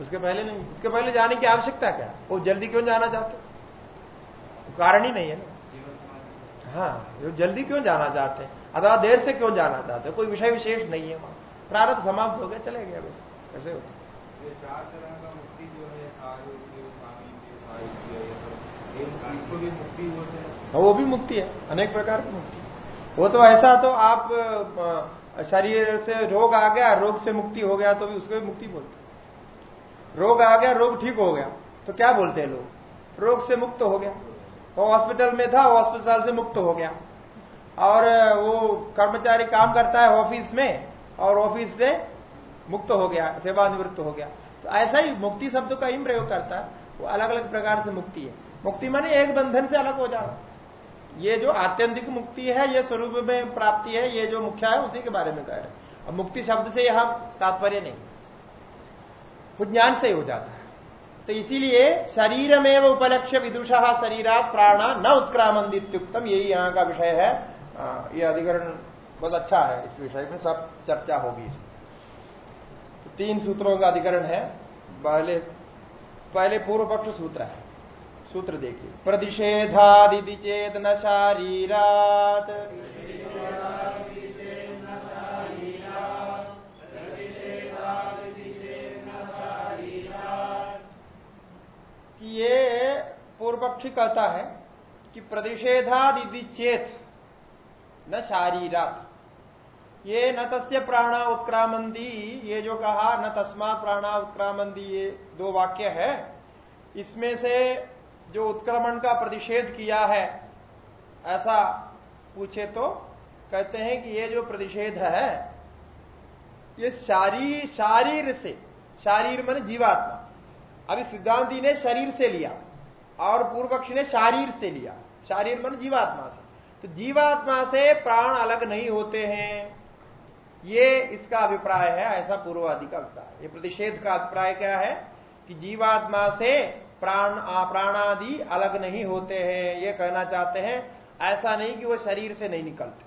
उसके पहले नहीं, उसके पहले जाने की आवश्यकता क्या? वो जल्दी क्यों जाना चाहते? कारण ही नहीं है ना। हाँ जल्दी क्यों जाना चाहते हैं? अथवा देर से क्यों जाना चाहते हैं? कोई विषय विशेष नहीं है वहाँ। प्रारंभ समाप्त हो गया चले गया बस। कैसे होता चार तरह का मुक्ति जो होते हाँ, वो भी मुक्ति है अनेक प्रकार की मुक्ति वो तो ऐसा तो आप शरीर से रोग आ गया रोग से मुक्ति हो गया तो भी उसको भी मुक्ति बोलते रोग आ गया रोग ठीक हो गया तो क्या बोलते हैं लोग? रोग से मुक्त हो गया। वो हॉस्पिटल में था हॉस्पिटल से मुक्त हो गया। और वो कर्मचारी काम करता है ऑफ़िस में, और ऑफ़िस से मुक्त हो गया, सेवानिवृत्त हो गया। तो ऐसा ही मुक्ति शब्द का ही प्रयोग करता है। वो अलग अलग प्रकार से मुक्ति है। मुक्ति माने एक बंधन से अलग हो जाना। ये जो आत्यंतिक मुक्ति है, ये स्वरूप में प्राप्ति है, ये जो मुख्य है, उसी के बारे में कह रहे अब मुक्ति शब्द से यहाँ तात्पर्य नहीं। कुछ ज्ञान से ही हो जाता है। तो इसीलिए शरीर में उपलक्ष्य विदुषा शरीरात प्राणा न उत्क्रामंदित्युक्तम यही यहाँ का विषय है। ये अधिकरण बहुत अच्छा है इस विषय में, सब चर्चा होगी इसमें। तो तीन सूत्रों का अधिकरण है। पहले पहले पूर्व पक्ष सूत्र है। सूत्र देखिए। प्रतिषेधादि चेत न शारीरात। कि ये पूर्व पक्षी कहता है कि प्रतिषेधादि चेत न शारीरात। ये न तस्य प्राणा उत्क्रामंदी ये जो कहा, न तस्मा प्राणा उत्क्रामंदी ये दो वाक्य है। इसमें से जो उत्क्रमण का प्रतिषेध किया है, ऐसा पूछे तो कहते हैं कि ये जो प्रतिषेध है, ये शारी, शारीर से, शारीर मन जीवात्मा। अभी सिद्धांति ने शरीर से लिया और पूर्व पक्षी ने शारीर से लिया। शारीर मन जीवात्मा से। तो जीवात्मा से प्राण अलग नहीं होते हैं। ये इसका अभिप्राय है, ऐसा पूर्वादि का अभिप्राय ये प्रतिषेध का अभिप्राय क्या है? कि जीवात्मा से प्राण प्राणादि अलग नहीं होते हैं। ये कहना चाहते हैं, ऐसा नहीं कि वो शरीर से नहीं निकलते।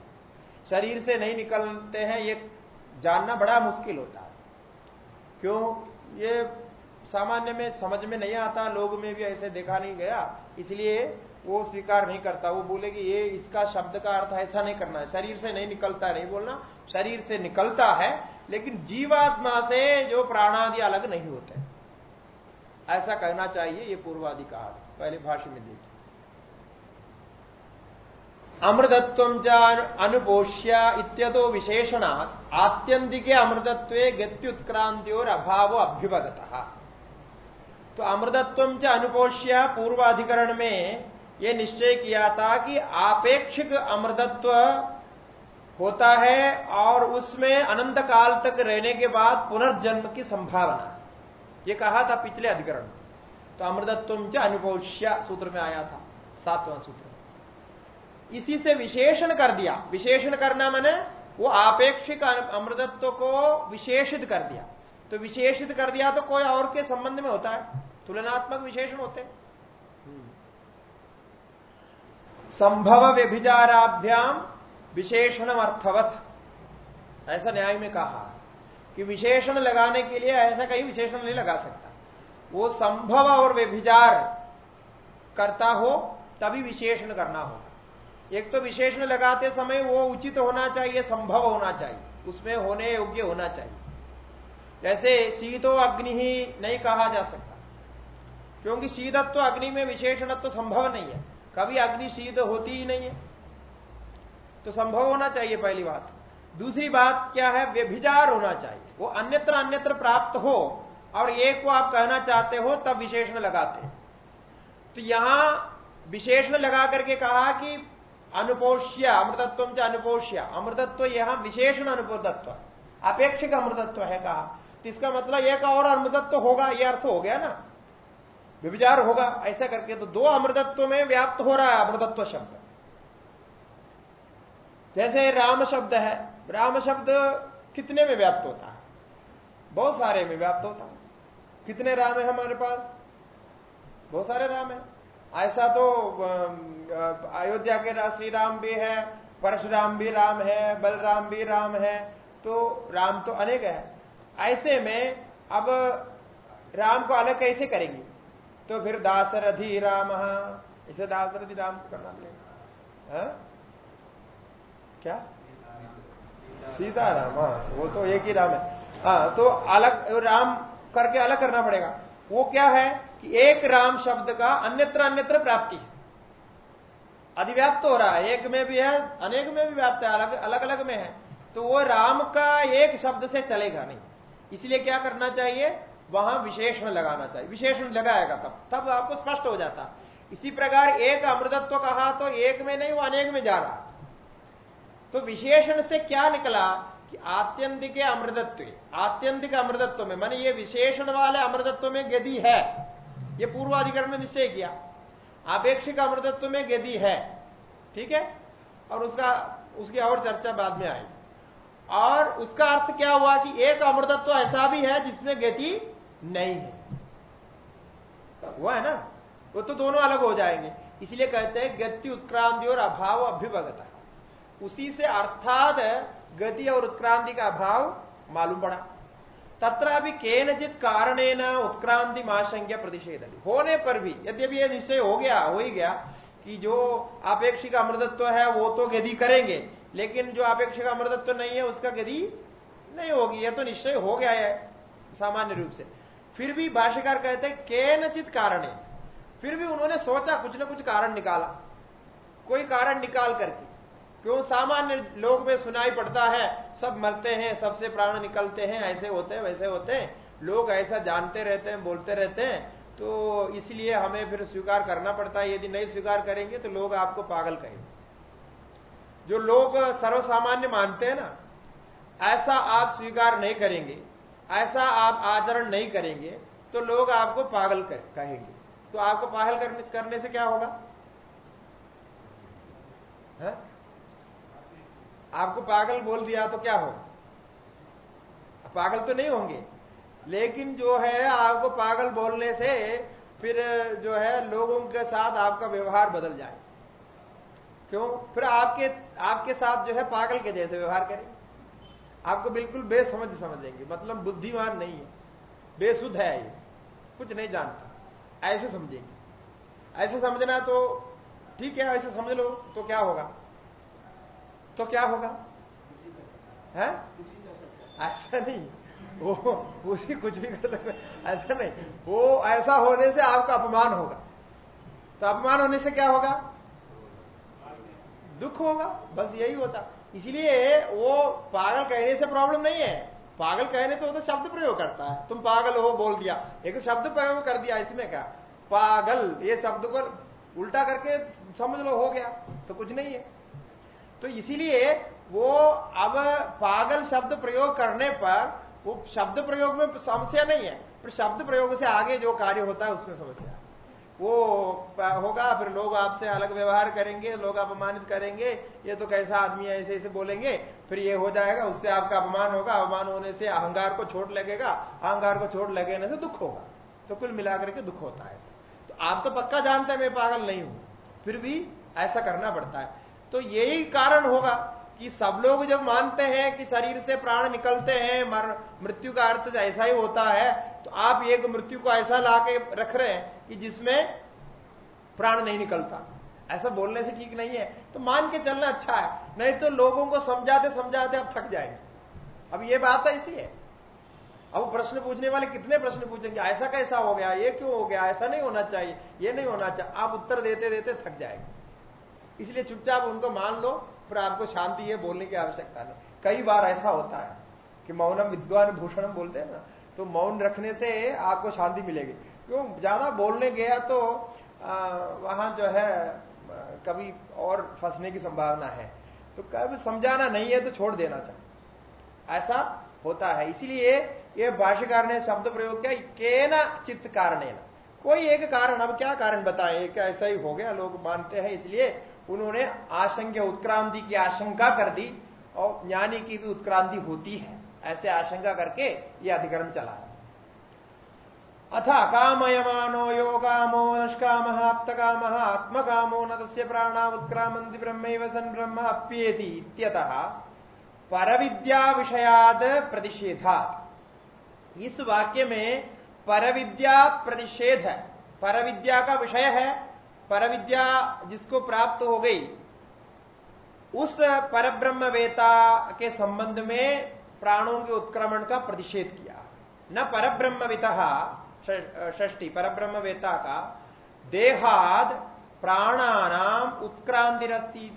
शरीर से नहीं निकलते हैं, ये जानना बड़ा मुश्किल होता है। क्यों? ये सामान्य में, समझ में नहीं आता, लोग में भी ऐसे देखा नहीं गया, इसलिए वो स्वीकार नहीं करता। वो बोले कि ये इसका शब्द का अर्थ ऐसा नहीं करना है। शरीर से नहीं निकलता नहीं बोलना, शरीर से निकलता है, लेकिन जीवात्मा से जो प्राणादि अलग नहीं होते। ऐसा कहना चाहिए, ये पूर्वाधिकार पहले भाष्य में देखिए। अमृतत्व अनुपोष्य इत्यतो विशेषणात् आत्यंतिके अमृतत्व गत्युत्क्रांति और अभाव अभ्युपगत। तो अमृतत्व च अनुपोष्य पूर्वाधिकरण में यह निश्चय किया था कि आपेक्षिक अमृतत्व होता है और उसमें अनंत काल तक रहने के बाद पुनर्जन्म की संभावना। ये कहा था पिछले अधिकरण तो अमृतत्व च अनुपोष्य सूत्र में आया था, सातवां सूत्र। इसी से विशेषण कर दिया। विशेषण करना मैंने वो आपेक्षिक अमृतत्व को विशेषित कर दिया। तो विशेषित कर दिया तो कोई और के संबंध में होता है। तुलनात्मक विशेषण होते संभव व्यभिचाराभ्याम विशेषण अर्थवत। ऐसा न्याय में कहा कि विशेषण लगाने के लिए ऐसा कहीं विशेषण नहीं लगा सकता। वो संभव और व्यभिचार करता हो, तभी विशेषण करना होगा। एक तो विशेषण लगाते समय वो उचित होना चाहिए, संभव होना चाहिए। उसमें होने योग्य होना चाहिए। जैसे शीतो अग्नि ही नहीं कहा जा सकता। क्योंकि शीतत्व अग्नि में विशेषणत्व तो संभव नहीं है। कभी अग्नि शीत होती ही नहीं है। तो संभव होना चाहिए पहली बात। दूसरी बात क्या है? व्यभिचार होना चाहिए। वो अन्यत्र अन्यत्र प्राप्त हो और एक को आप कहना चाहते हो, तब विशेषण लगाते तो यहाँ विशेषण लगा करके कहा कि अनुपोष्य, अमृतत्व से अनुपोष्य। अमृतत्व यहाँ विशेषण अनुपोतत्व अपेक्षिक अमृतत्व है कहा। तो इसका मतलब एक और अमृतत्व होगा यह अर्थ हो गया ना। विचार होगा, ऐसा करके तो दो अमृतत्व में व्याप्त हो रहा है अमृतत्व शब्द। जैसे राम शब्द है, राम शब्द कितने में व्याप्त होता है? बहुत सारे में व्याप्त होता है। कितने राम है हमारे पास? बहुत सारे राम है। ऐसा तो अयोध्या के श्री राम भी है, परशुराम भी राम है, बलराम भी राम है तो राम तो अनेक है। ऐसे में अब राम को अलग कैसे करेंगे? तो फिर दासरथी राम। इसे दासरथी राम करना पड़ेगा हाँ? क्या? सीता राम हाँ वो तो एक ही राम है। हाँ तो अलग, राम करके अलग करना पड़ेगा। वो क्या है कि एक राम शब्द का अन्यत्र अन्यत्र प्राप्ति है। अधिव्याप्त हो रहा है। एक में भी है, अनेक में भी व्याप्त है, अलग अलग अलग में है। तो वो राम का एक शब्द से चलेगा नहीं। इसलिए क्या करना चाहिए? वहाँ विशेषण लगाना चाहिए। विशेषण लगाएगा तब। तब आपको स्पष्ट हो जाता। इसी प्रकार एक अमृतत्व कहा तो एक में नहीं, वो अनेक में जा रहा। तो विशेषण से क्या निकला कि आत्यंतिक अमृतत्व। आत्यंतिक अमृतत्व में, माने ये विशेषण वाले अमृतत्व में गति है। ये पूर्वाधिकरण में निश्चय किया। आपेक्षिक अमृतत्व में गति है। ठीक है? और उसका, उसकी और चर्चा बाद में आएगी। और उसका अर्थ क्या हुआ कि एक अमृतत्व ऐसा भी है जिसमें गति नहीं है। हुआ है ना? वो तो दोनों अलग हो जाएँगे। इसलिए कहते हैं, गति उत्क्रांति और अभाव अभ्युपगता उसी से अर्थात गति और उत्क्रांति का अभाव मालूम पड़ा। तत्र अभी केनचित कारण उत्क्रांति माशंज्ञा प्रतिषेध होने पर भी, यद्यपि यह निश्चय हो गया, हो ही गया कि जो अपेक्षिक अमृतत्व है, वो तो गति करेंगे, लेकिन जो अपेक्षिक अमृतत्व नहीं है, उसका गति नहीं होगी। यह तो निश्चय हो गया है, सामान्य रूप से। फिर भी भाष्यकार कहते हैं, केनचित कारण। फिर भी उन्होंने सोचा, कुछ ना कुछ कारण निकाला। कोई कारण निकाल करके। क्यों? सामान्य लोग में सुनाई पड़ता है, सब मरते हैं, सबसे प्राण निकलते हैं, ऐसे होते हैं, वैसे होते हैं। लोग ऐसा जानते रहते हैं, बोलते रहते हैं तो इसलिए हमें फिर स्वीकार करना पड़ता है। यदि नहीं स्वीकार करेंगे तो लोग आपको पागल कहेंगे। जो लोग सर्वसामान्य मानते हैं ना, ऐसा आप स्वीकार नहीं करेंगे। ऐसा आप आचरण नहीं करेंगे तो लोग आपको पागल कहेंगे। तो आपको पागल करने, करने से क्या होगा? है? आपको पागल बोल दिया तो क्या होगा? पागल तो नहीं होंगे। लेकिन जो है आपको पागल बोलने से फिर जो है लोगों के साथ आपका व्यवहार बदल जाए। क्यों? फिर आपके आपके साथ जो है पागल के जैसे व्यवहार करेंगे आपको बिल्कुल बेसमझ समझेंगे। मतलब बुद्धिमान नहीं है। बेसुध है ये। कुछ नहीं जानता। ऐसे समझेंगे। ऐसे समझना तो ठीक है, ऐसे समझ लो तो क्या होगा? तो क्या होगा? है? ऐसा नहीं। वो, उसी कुछ भी कर सकते ऐसा नहीं। वो ऐसा होने से आपका अपमान होगा। तो अपमान होने से क्या होगा? दुख होगा। बस यही होता। इसलिए वो पागल कहने से प्रॉब्लम नहीं है। पागल कहने तो तो शब्द प्रयोग करता है। तुम पागल हो बोल दिया। एक शब्द प्रयोग कर दिया इसमें क्या? पागल, ये शब्द पर उल्टा करके समझ लो, हो गया। तो कुछ नहीं है। तो इसीलिए वो अब पागल शब्द प्रयोग करने पर वो शब्द प्रयोग में समस्या नहीं है। पर शब्द प्रयोग से आगे जो कार्य होता है, उसमें समस्या वो होगा फिर लोग आपसे अलग व्यवहार करेंगे लोग अपमानित करेंगे ये तो कैसा आदमी है ऐसे ऐसे बोलेंगे फिर ये हो जाएगा उससे आपका अपमान होगा अपमान होने से अहंकार को छोट लगेगा अहंकार को छोट लगने से दुख होगा तो कुल मिलाकर के दुख होता है तो आप तो पक्का जानते हैं मैं पागल नहीं हूँ फिर भी ऐसा करना पड़ता है। तो यही कारण होगा कि सब लोग जब मानते हैं कि शरीर से प्राण निकलते हैं मर, मृत्यु का अर्थ ऐसा ही होता है तो आप एक मृत्यु को ऐसा ला के रख रहे हैं कि जिसमें प्राण नहीं निकलता। ऐसा बोलने से ठीक नहीं है। तो मान के चलना अच्छा है। नहीं तो लोगों को समझाते समझाते अब थक जाएँगे। अब ये बात ऐसी है। अब प्रश्न पूछने वाले कितने प्रश्न पूछेंगे? ऐसा कैसा हो गया? ये क्यों हो गया? ऐसा नहीं होना चाहिए। ये नहीं होना चाहिए। आप उत्तर देते देते थक जाएँगे। इसलिए चुपचाप उनको मान लो। पर आपको शांति है, बोलने की आवश्यकता नहीं। कई बार ऐसा होता है कि मौनम विद्वान भूषणम बोलते हैं ना तो मौन रखने से आपको शांति मिलेगी। क्यों? ज़्यादा बोलने गया तो वहाँ जो है, कभी और फंसने की संभावना है। तो कभी समझाना नहीं है तो छोड़ देना चाहिए। ऐसा होता है। इसीलिए ये भाष्यकार ने शब्द प्रयोग किया केना चित्त कारण ना कोई एक कारण, अब क्या कारण बताए? क्या ऐसा ही हो गया, लोग मानते हैं, इसलिए उन्होंने आशंक्य, उत्क्रांति की आशंका कर दी और ज्ञानी की भी उत्क्रांति होती है। ऐसे आशंका करके ये अधिकरण चला है। अथ अकामयमानो योगामो नष्काम आप्तकाम आत्मकामो न तस्य प्राणा उत्क्रामंति ब्रह्म सन ब्रह्म अप्येति इत्यतः परविद्या विषयाद प्रतिषेधा। इस वाक्य में परविद्या प्रतिषेध है परविद्या का विषय है, परविद्या जिसको प्राप्त हो गई, उस परब्रह्म वेता के संबंध में प्राणों के उत्क्रमण का प्रतिषेध किया। न परब्रह्मविता षष्टी परब्रह्म वेता का देहाद प्राणानाम उत्क्रांतिरस्ती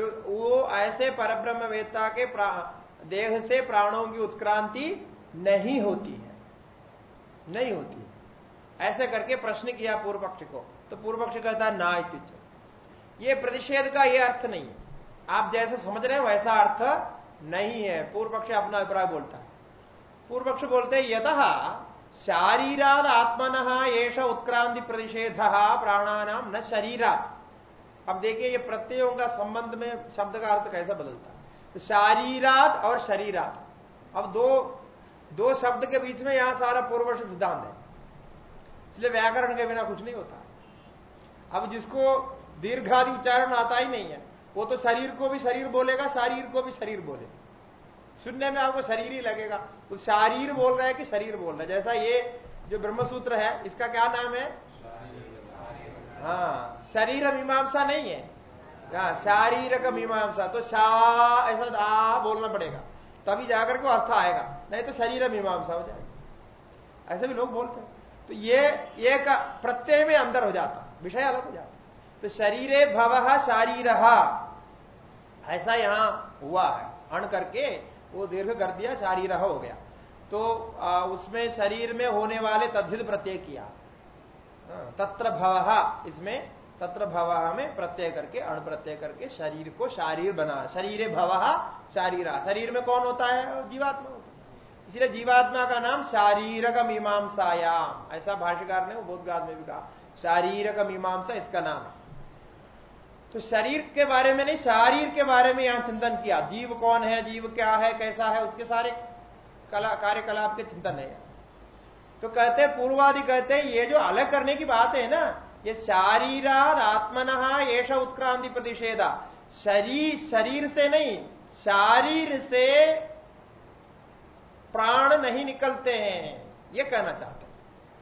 वो ऐसे परब्रह्म वेता के देह से प्राणों की उत्क्रांति नहीं होती है। नहीं होती है। ऐसे करके प्रश्न किया पूर्व पक्ष को। तो पूर्व पक्ष कहता ना इत्युच ये प्रतिषेध का ये अर्थ नहीं है। आप जैसे समझ रहे हैं, वैसा अर्थ नहीं है। पूर्व पक्ष अपना अभिप्राय बोलता है। पूर्व पक्ष बोलते हैं यद शारीराद आत्मन एष उत्क्रांति प्रतिषेध प्राणानाम न शरीरात। अब देखिए ये प्रत्ययों का संबंध में शब्द का अर्थ कैसा बदलता तो शारीरात और शरीरात। अब दो दो शब्द के बीच में यहाँ सारा पूर्वश सिद्धांत है। इसलिए व्याकरण के बिना कुछ नहीं होता। अब जिसको दीर्घादि उच्चारण आता ही नहीं है, वो तो शरीर को भी शरीर बोलेगा, शारीर को भी शरीर बोलेगा। सुनने में आपको शरीर ही लगेगा। तो शारीर बोल रहा है कि शरीर बोल रहा है। जैसा ये जो ब्रह्मसूत्र है, इसका क्या नाम है? हाँ शरीर मीमांसा नहीं है। हाँ शारीरक मीमांसा। तो शा, ऐसा आ बोलना पड़ेगा। तभी जाकर के अर्थ आएगा। नहीं तो शरीर मीमांसा हो जाएगा। ऐसे भी लोग बोलते हैं। तो ये एक प्रत्यय में अंदर हो जाता विषय अलग हो जाता तो शरीरे भव शारीर। ऐसा यहाँ हुआ है। अण करके वो दीर्घ कर दिया शारीर हो गया। तो आ, उसमें शरीर में होने वाले तद्धित प्रत्यय किया। तत्र भव इसमें तत्र भव में प्रत्यय करके अण प्रत्यय करके शरीर को शारीर बना शरीर भव शारीरा। शरीर में कौन होता है? जीवात्मा इसलिए जीवात्मा का नाम शारीरक मीमांसायाम। ऐसा भाष्यकार ने बोधगाद में भी कहा शारीरक मीमांसा इसका नाम है। तो शरीर के बारे में नहीं, शारीर के बारे में यहाँ चिंतन किया। जीव कौन है, जीव क्या है, कैसा है, उसके सारे कला, कार्यकलाप के चिंतन है। तो कहते, पूर्वादि कहते हैं ये जो अलग करने की बात है ना, ये शारीराद आत्मन येष उत्क्रांति प्रतिषेधा। शरीर शरीर से नहीं, शारीर से प्राण नहीं निकलते हैं, ये कहना चाहते हैं।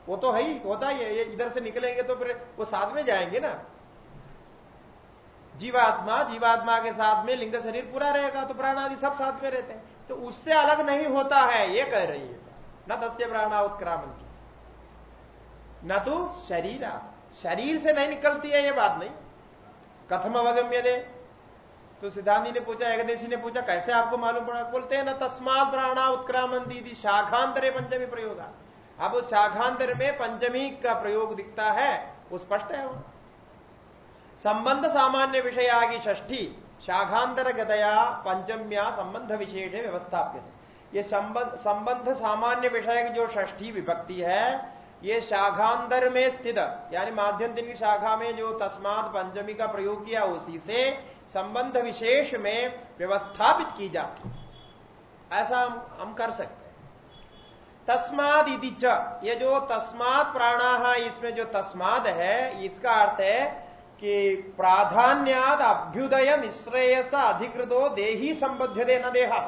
वो तो है ही, होता ही है, ये इधर से निकलेंगे तो फिर वो साथ में जाएँगे ना। जीवात्मा जीवात्मा के साथ में लिंग शरीर पूरा रहेगा तो प्राण आदि सब साथ में रहते हैं। तो उससे अलग नहीं होता है, ये कह रही है। न तस्य प्राणा उत्क्रामंती न तो शरीर। शरीर से नहीं निकलती है, ये बात नहीं। कथम अवगम्य दे तो सिद्धांति ने पूछा, एकदेशी ने पूछा, कैसे आपको मालूम पड़ा? बोलते हैं, ना तस्मात प्राणा उत्क्रामंती शाखांतरे पंचमी प्रयोग। अब शाखांतर में पंचमी का प्रयोग दिखता है, वो स्पष्ट है वो संबंध सामान्य विषय आगे षष्ठी शाखांतर गतया पंचम्या संबंध विशेष व्यवस्थाप्य ये संबंध सामान्य विषय की जो षष्ठी विभक्ति है ये शाखांतर में स्थित यानी माध्यम दिन की शाखा में जो तस्मात पंचमी का प्रयोग किया उसी से संबंध विशेष में व्यवस्थापित की जाती ऐसा हम, हम कर सकते हैं। तस्माद इति ये जो तस्मात प्राणा इसमें जो तस्माद है इसका अर्थ है कि प्राधान्याद अभ्युदय निश्रेयस अधिकृतो देही संबद्ध दे न देहा।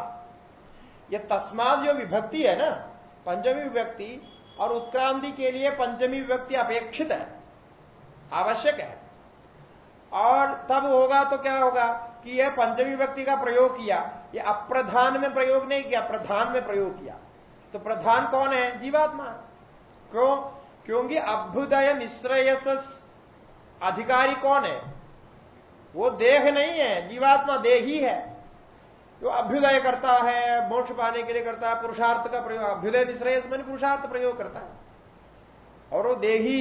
ये तस्माद जो विभक्ति है ना, पंचमी विभक्ति और उत्क्रांति के लिए पंचमी विभक्ति अपेक्षित है, आवश्यक है। और तब होगा तो क्या होगा कि यह पंचमी विभक्ति का प्रयोग किया, ये अप्रधान में प्रयोग नहीं किया, प्रधान में प्रयोग किया। तो प्रधान कौन है? जीवात्मा। क्यों? क्योंकि अभ्युदय निश्रेयस अधिकारी कौन है? वो देह नहीं है, जीवात्मा देह ही है। जो अभ्युदय करता है, मोक्ष पाने के लिए करता है, पुरुषार्थ का प्रयोग, अभ्युदय निश्रेयस मैंने पुरुषार्थ प्रयोग करता है। और वो देही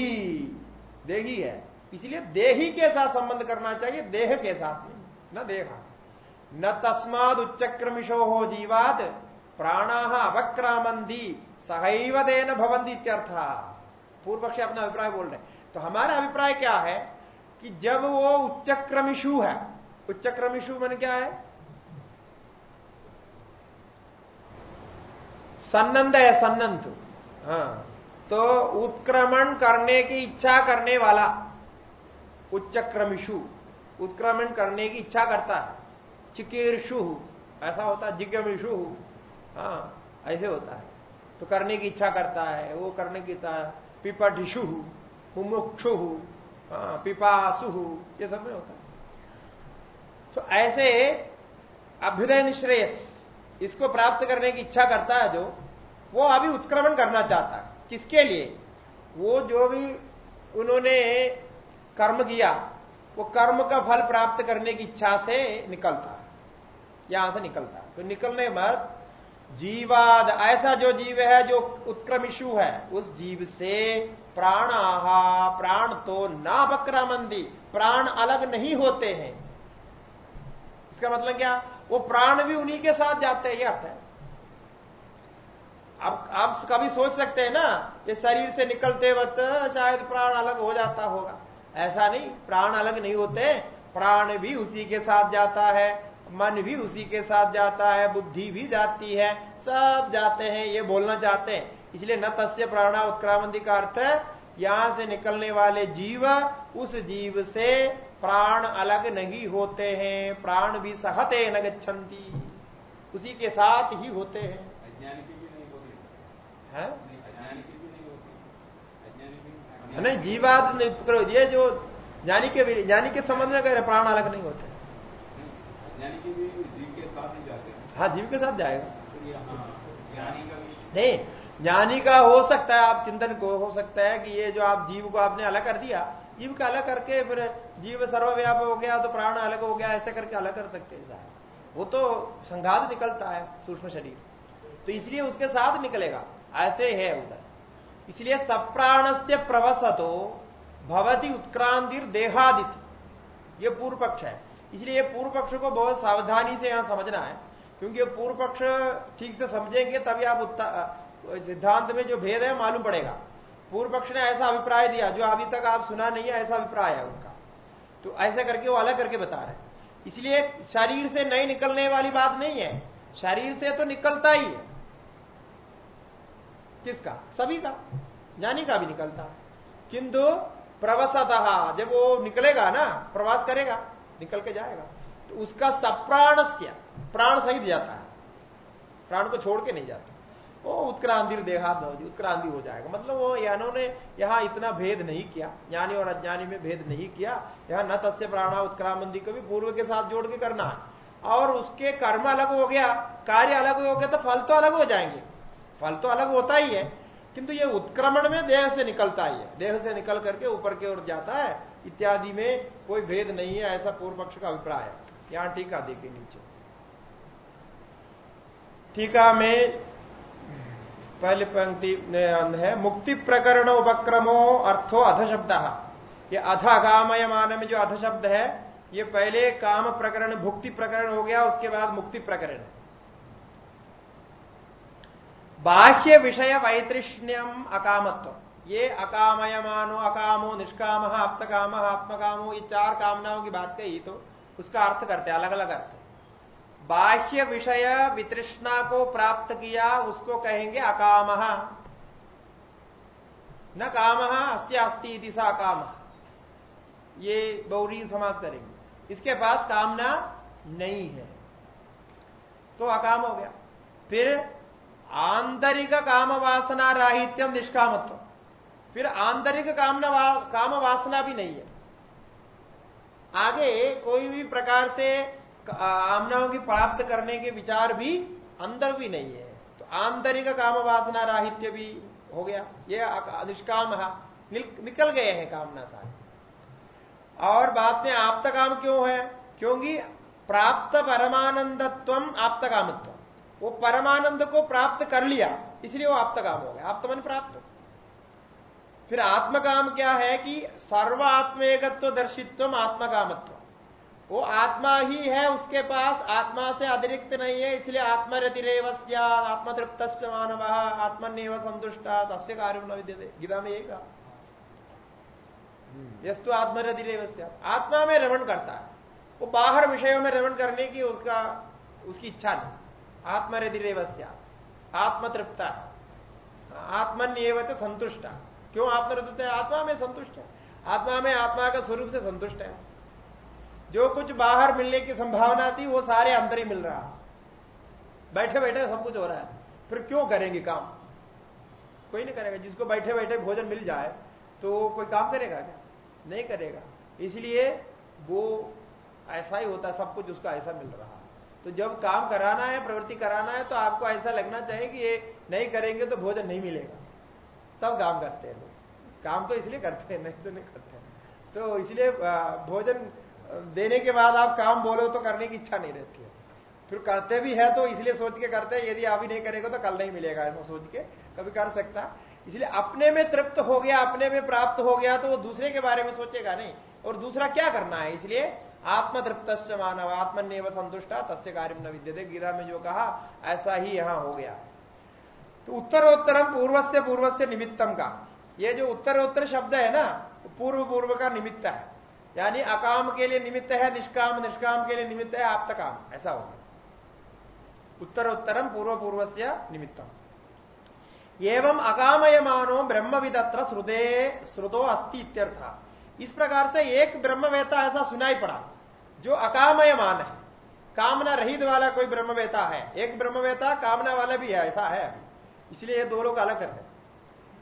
देही है इसलिए देही के साथ संबंध करना चाहिए, देह के साथ न देहा। न तस्माद उच्चक्रमिशो हो जीवाद प्राणा अवक्रामंदी सहैव देन भवंती इत्यर्थ। पूर्व पक्ष अपना अभिप्राय बोल रहे तो हमारा अभिप्राय क्या है कि जब वो उच्चक्रमिशु है उच्चक्रमिशु मन क्या है? सन्नंद है, सन्नंत। हाँ तो उत्क्रमण करने की इच्छा करने वाला उच्च क्रमिशु उत्क्रमण करने की इच्छा करता है। चिकीर्षु, ऐसा होता है जिज्ञमिशु हाँ ऐसे होता है। तो करने की इच्छा करता है, वो करने की पिपटिशु मुमुक्षु पिपासु, ये सब में होता है। तो ऐसे अभ्युदय निश्रेयस इसको प्राप्त करने की इच्छा करता है जो, वो अभी उत्क्रमण करना चाहता है। किसके लिए? वो जो भी उन्होंने कर्म किया, वो कर्म का फल प्राप्त करने की इच्छा से निकलता है। यहाँ से निकलता है। तो निकलने मत जीवाद, ऐसा जो जीव है, जो उत्क्रमिशु है, उस जीव से प्राण आहा प्राण तो ना बक्रमंदी प्राण अलग नहीं होते हैं। इसका मतलब क्या? वो प्राण भी उन्हीं के साथ जाते हैं, ये अर्थ है। अब आप कभी सोच सकते हैं ना, ये शरीर से निकलते वक्त शायद प्राण अलग हो जाता होगा। ऐसा नहीं, प्राण अलग नहीं होते, प्राण भी उसी के साथ जाता है, मन भी उसी के साथ जाता है, बुद्धि भी जाती है, सब जाते हैं, ये बोलना चाहते हैं। इसलिए न तस्य प्राणा उत्क्रामंदी का अर्थ है यहाँ से निकलने वाले जीव उस जीव से प्राण अलग नहीं होते हैं प्राण भी सहते न गच्छन्ति। उसी के साथ ही होते हैं। है। नहीं जीवाद करो ये जो ज्ञानी के ज्ञानी के संबंध में कह रहे प्राण अलग नहीं होते। जीव के साथ ही जाते हैं। हाँ जीव के साथ जाएगा। तो हाँ, नहीं ज्ञानी का हो सकता है, आप चिंतन को, हो सकता है कि ये जो आप जीव को आपने अलग कर दिया, जीव का अलग करके फिर जीव सर्वव्याप हो गया तो प्राण अलग हो गया, ऐसे करके अलग कर सकते हैं साहब। वो तो संघात निकलता है, सूक्ष्म शरीर। तो इसलिए उसके साथ निकलेगा, ऐसे है उधर। इसलिए सप्राण से प्रवसतो भवती उत्क्रांतिर देहादित। ये पूर्व पक्ष है। इसलिए पूर्व पक्ष को बहुत सावधानी से यहाँ समझना है, क्योंकि पूर्व पक्ष ठीक से समझेंगे, तभी आप सिद्धांत में जो भेद है मालूम पड़ेगा। पूर्व पक्ष ने ऐसा अभिप्राय दिया, जो अभी तक आप सुना नहीं है, ऐसा अभिप्राय है उनका। तो ऐसा करके वो अलग करके बता रहे इसलिए शरीर से नहीं निकलने वाली बात नहीं है। शरीर से तो निकलता ही है। किसका? सभी का। ज्ञानी का भी निकलता। किंतु प्रवसतः, जब वो निकलेगा ना, प्रवास करेगा, निकल के जाएगा तो उसका सप्राणस्य, प्राण सहित जाता है। प्राण को छोड़ के नहीं जाता। वो उत्क्रांति देहात उत्क्रांति हो जाएगा। मतलब वो यानों ने यहाँ इतना भेद नहीं किया, ज्ञानी और अज्ञानी में भेद नहीं किया, यहाँ न तस्य प्राणा उत्क्रांति को भी पूर्व के साथ जोड़ के करना है। और उसके कर्म अलग हो गया, कार्य अलग हो गया तो फल तो अलग हो जाएँगे। फल तो अलग होता ही है, किंतु ये उत्क्रमण में देह से निकलता ही है। देह से निकल करके ऊपर की ओर जाता है, इत्यादि में कोई भेद नहीं है, ऐसा पूर्व पक्ष का अभिप्राय है। यहाँ टीका देखिए नीचे। टीका में पहली पंक्ति है, मुक्ति प्रकरण उपक्रमो अर्थो अध शब्द ये अध अगामय मान में जो अध शब्द है, ये पहले काम प्रकरण, भुक्ति प्रकरण हो गया, उसके बाद मुक्ति प्रकरण। बाह्य विषय वैतृष्ण्यम अकामत्व ये अकामय मानो अकामो, निष्काम, आप्तकाम, आत्मकामो, ये चार कामनाओं की बात कही तो उसका अर्थ करते अलग अलग अर्थ। बाह्य विषय वितृष्णा को प्राप्त किया उसको कहेंगे अकाम। न काम अस्त्यास्ती दिशा काम। ये बौरी समाज करेंगे। इसके पास कामना नहीं है। तो अकाम हो गया। फिर आंतरिक काम वासना राहित्यम निष्कामत्व। फिर आंतरिक कामना वा, काम वासना भी नहीं है। आगे कोई भी प्रकार से कामनाओं की प्राप्त करने के विचार भी अंदर भी नहीं है। तो आंतरिक काम वासना राहित्य भी हो गया। ये निष्काम निकल गए हैं कामना सारे। और बाद में आप्त काम क्यों है? क्योंकि प्राप्त परमानंदत्व आप्त कामत्व वो परमानंद को प्राप्त कर लिया, इसलिए वो आप्तकाम हो गया। आप्तमन प्राप्त। फिर आत्मकाम क्या है कि सर्व आत्मेकत्व दर्शित्व आत्मकामत्व। वो आत्मा ही है उसके पास। आत्मा से अतिरिक्त नहीं है इसलिए आत्मरतिरेवस्य आत्मतृप्त मानव आत्मनिव संतुष्टा तस्य कार्य न विद्यते। गीता में एक यस्तु आत्मरतिरेवस्य। आत्मा में रमण करता है। वो बाहर विषयों में रमण करने की उसका उसकी इच्छा नहीं। आत्मरधिरेवस्य आत्मतृप्ता। आत्मन एवं संतुष्ट। क्यों आत्मरत है आत्मा में संतुष्ट है। आत्मा में आत्मा का स्वरूप से संतुष्ट है। जो कुछ बाहर मिलने की संभावना थी, वो सारे अंदर ही मिल रहा। बैठे बैठे सब कुछ हो रहा है। फिर क्यों करेंगे काम? कोई नहीं करेगा। जिसको बैठे बैठे भोजन मिल जाए तो कोई काम करेगा क्या? नहीं करेगा। इसलिए वो ऐसा ही होता, सब कुछ उसका ऐसा मिल रहा। तो जब काम कराना है, प्रवृत्ति कराना है तो आपको ऐसा लगना चाहिए कि ये नहीं करेंगे तो भोजन नहीं मिलेगा। तब काम करते हैं लोग। काम तो इसलिए करते हैं, नहीं तो नहीं करते तो इसलिए भोजन देने के बाद आप काम बोलो तो करने की इच्छा नहीं रहती है। फिर करते भी है तो इसलिए सोच के करते हैं, यदि अभी नहीं करेगा तो कल नहीं मिलेगा, ऐसा सोच के कभी कर सकता। इसलिए अपने में तृप्त हो गया, अपने में प्राप्त हो गया तो वो दूसरे के बारे में सोचेगा नहीं। और दूसरा क्या करना है? इसलिए आत्मतृप्त मानव आत्मनिव संतुष्टा, तस्य कार्य न विद्यते। गीता में जो कहा, ऐसा ही यहाँ हो गया। तो उत्तरोत्तरम पूर्व से पूर्व से निमित्तम का। ये जो उत्तरोत्तर शब्द है ना पूर्व पूर्व का निमित्त है। यानी अकाम के लिए निमित्त है, निष्काम निष्काम के लिए निमित्त है, आप काम ऐसा होगा। उत्तरोत्तरम पूर्व पूर्व से निमित्तम। एवं अकामय मानो ब्रह्मविदत्र श्रुदे श्रुतो अस्ति इत्यर्थ। इस प्रकार से एक ब्रह्मवेता ऐसा सुनाई पड़ा, जो अकामय मान है। कामना रहित वाला कोई ब्रह्मवेता है। एक ब्रह्मवेता कामना वाला भी है, ऐसा है अभी। इसलिए ये दो लोग अलग कर रहे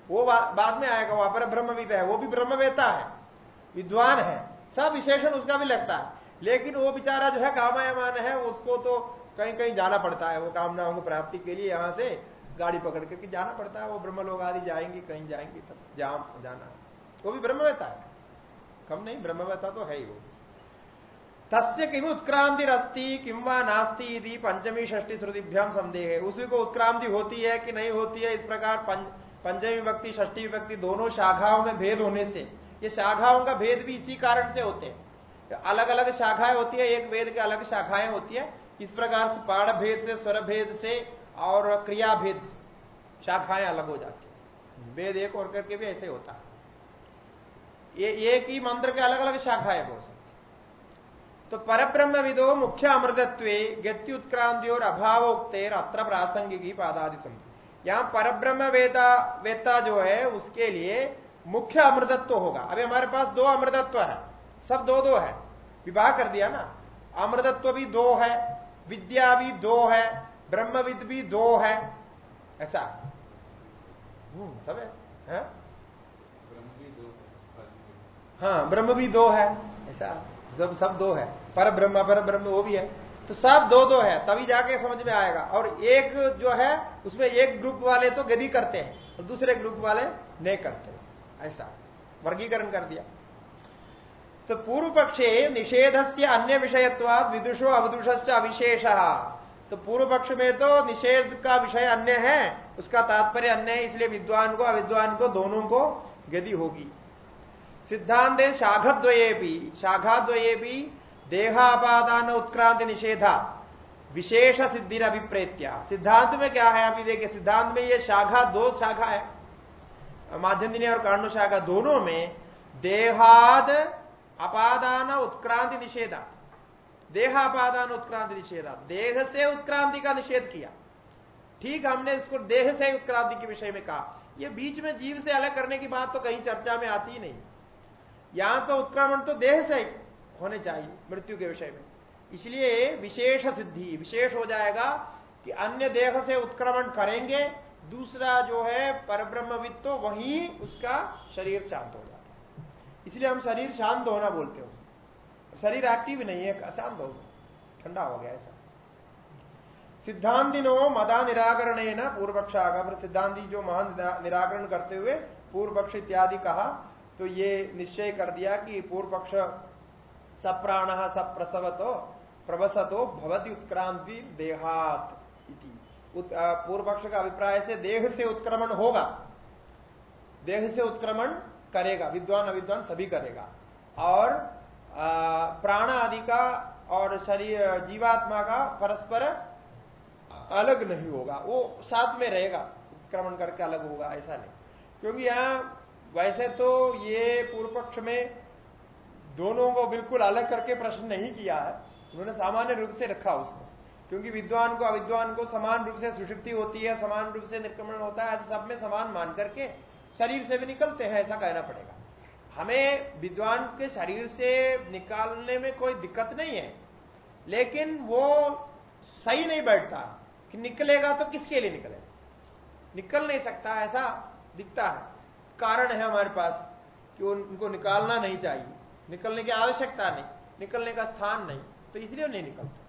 वो बाद में आएगा, वहाँ पर ब्रह्मविद है, वो भी ब्रह्मवेता है, विद्वान है। सब विशेषण उसका भी लगता है। लेकिन वो बेचारा जो है कामयमान है, उसको तो कहीं कहीं जाना पड़ता है। वो कामनाओं की प्राप्ति के लिए यहाँ से गाड़ी पकड़ करके जाना पड़ता है। वो ब्रह्म लोग आदि जाएँगे, कहीं जाएँगे तब जहाँ जाना। वो भी ब्रह्मवेता है। कम नहीं ब्रह्मवेता तो है ही वो। तस्य किम उत्क्रांति रस्ती किंवा नास्ती यदि पंचमी षष्टी श्रुतिभ्याम संदेह। है उसी को उत्क्रांति होती है कि नहीं होती है? इस प्रकार पंचमी विभक्ति, षष्टी विभक्ति दोनों शाखाओं में भेद होने से ये शाखाओं का भेद भी इसी कारण से होते हैं। अलग अलग शाखाएँ होती है, एक वेद के अलग शाखाएँ होती है। इस प्रकार से पाठ भेद से, स्वर भेद से और क्रिया भेद से शाखाएँ अलग हो जाती है। वेद एक और करके भी ऐसे होता है। ये, एक ही मंत्र के अलग अलग शाखाएँ हो सकती तो परब्रह्म विदो मुख्य अमृतत्व गत्युत्क्रांति और अभावोक्तेर अत्र प्रासंगिकी पादादि संधि यहाँ परब्रह्म वेदा वेता जो है, उसके लिए मुख्य अमृतत्व होगा। अभी हमारे पास दो अमृतत्व है। सब दो दो है। विवाह कर दिया ना। अमृतत्व भी दो है विद्या भी दो है ब्रह्मविद भी दो है। ऐसा। हम्म, सब है, है? हाँ ब्रह्म भी दो है। ऐसा। सब सब दो है। पर ब्रह्म पर ब्रह्म वो भी है। तो सब दो दो है तभी जाके समझ में आएगा। और एक जो है उसमें एक ग्रुप वाले तो गदी करते हैं और दूसरे ग्रुप वाले नहीं करते। ऐसा। वर्गीकरण कर दिया। तो पूर्व पक्षे निषेध से अन्य विषयत्वाद विदुषो अवदुष अविशेष। तो पूर्व पक्ष में तो निषेध का विषय अन्य है, उसका तात्पर्य अन्य है, इसलिए विद्वान को, अविद्वान को, दोनों को गति होगी। सिद्धांत है शाखद्वये भी शाखाद्वये भी देहापादान उत्क्रांति निषेधा, विशेष सिद्धि अभिप्रेत्या सिद्धांत में क्या है? अभी देखिए, सिद्धांत में ये शाखा दो शाखा है। माध्यम और कांड शाखा दोनों में देहाद अपादान उत्क्रांति निषेधा। देहापादान उत्क्रांति निषेधा। देह से उत्क्रांति का निषेध किया। ठीक हमने इसको देह से उत्क्रांति के विषय में कहा। यह बीच में जीव से अलग करने की बात तो कहीं चर्चा में आती ही नहीं। यहाँ तो उत्क्रमण तो देह से होने चाहिए मृत्यु के विषय में। इसलिए विशेष सिद्धि, विशेष हो जाएगा कि अन्य देह से उत्क्रमण करेंगे दूसरा जो है परब्रह्मविद तो वहीं उसका शरीर शांत हो जाता है। इसलिए हम शरीर शांत होना बोलते हो शरीर एक्टिव नहीं है, अशांत हो गया। ठंडा हो गया ऐसा। सिद्धांतिनो मदा निराकरण है ना पूर्व पक्ष आगा सिद्धांति जो महान निराकरण करते हुए पूर्व पक्ष इत्यादि कहा तो ये निश्चय कर दिया कि पूर्व पक्ष सप्राण, सप्रसवतो, प्रवसतो, भवती उत्क्रांति देहात पूर्व पक्ष का अभिप्राय से देह से उत्क्रमण होगा। देह से उत्क्रमण करेगा, विद्वान अविद्वान सभी करेगा। और प्राण आदि का और शरीर, जीवात्मा का परस्पर अलग नहीं होगा। वो साथ में रहेगा, उत्क्रमण करके अलग होगा, ऐसा नहीं। क्योंकि यहाँ, वैसे तो ये पूर्व पक्ष में दोनों को बिल्कुल अलग करके प्रश्न नहीं किया है। उन्होंने सामान्य रूप से रखा उसको। क्योंकि विद्वान को अविद्वान को समान रूप से सुषुप्ति होती है, समान रूप से निर्क्रमण होता है सब में समान मान करके शरीर से भी निकलते हैं, ऐसा कहना पड़ेगा। हमें विद्वान के शरीर से निकालने में कोई दिक्कत नहीं है, लेकिन वो सही नहीं बैठता कि निकलेगा तो किसके लिए निकलेगा निकल नहीं सकता, ऐसा दिखता है। कारण है हमारे पास कि उनको निकालना नहीं चाहिए। निकलने की आवश्यकता नहीं, निकलने का स्थान नहीं तो इसलिए नहीं निकलता।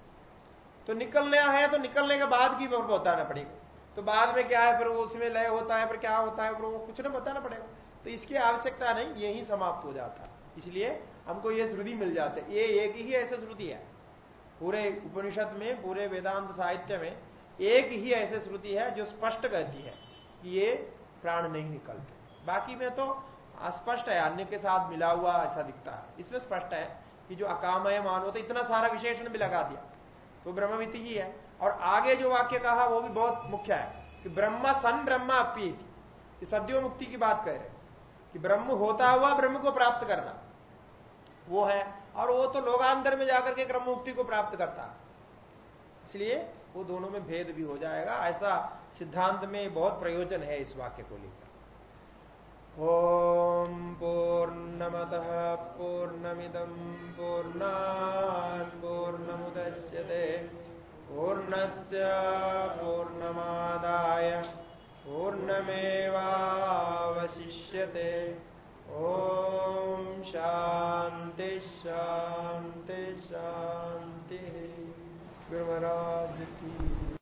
तो निकलना है तो निकलने के बाद की बताना पड़ेगा। तो बाद में क्या है, फिर वो उसमें लय होता है, फिर क्या होता है, फिर वो कुछ ना बताना पड़ेगा। तो इसकी आवश्यकता नहीं, यही समाप्त हो जाता। इसलिए हमको ये श्रुति मिल जाते। ये एक ही ऐसा श्रुति है। पूरे उपनिषद में, पूरे वेदांत साहित्य में एक ही ऐसे श्रुति है जो स्पष्ट कहती है कि ये प्राण नहीं निकलते। बाकी में तो अस्पष्ट है, अन्य के साथ मिला हुआ ऐसा दिखता है। इसमें स्पष्ट है कि जो अकामय मानो तो इतना सारा विशेषण भी लगा दिया। तो ब्रह्मविति ही है। और आगे जो वाक्य कहा, वो भी बहुत मुख्य है कि ब्रह्म सन ब्रह्म अपीत सद्यो मुक्ति की बात कह रहे कि ब्रह्म होता हुआ ब्रह्म को प्राप्त करना। वो है। और वो तो लोगांतर में जाकर के ब्रह्म मुक्ति को प्राप्त करता। इसलिए वो दोनों में भेद भी हो जाएगा। ऐसा सिद्धांत में बहुत प्रयोजन है इस वाक्य को लेकर। ॐ पूर्णमतः पूर्णमिदम् पूर्णान् पूर्णमुदश्यते पूर्णस्य पूर्णमादाय पूर्णमेवावशिष्यते। ॐ शान्ति शान्ति शान्तिः। गुरुमहाराज की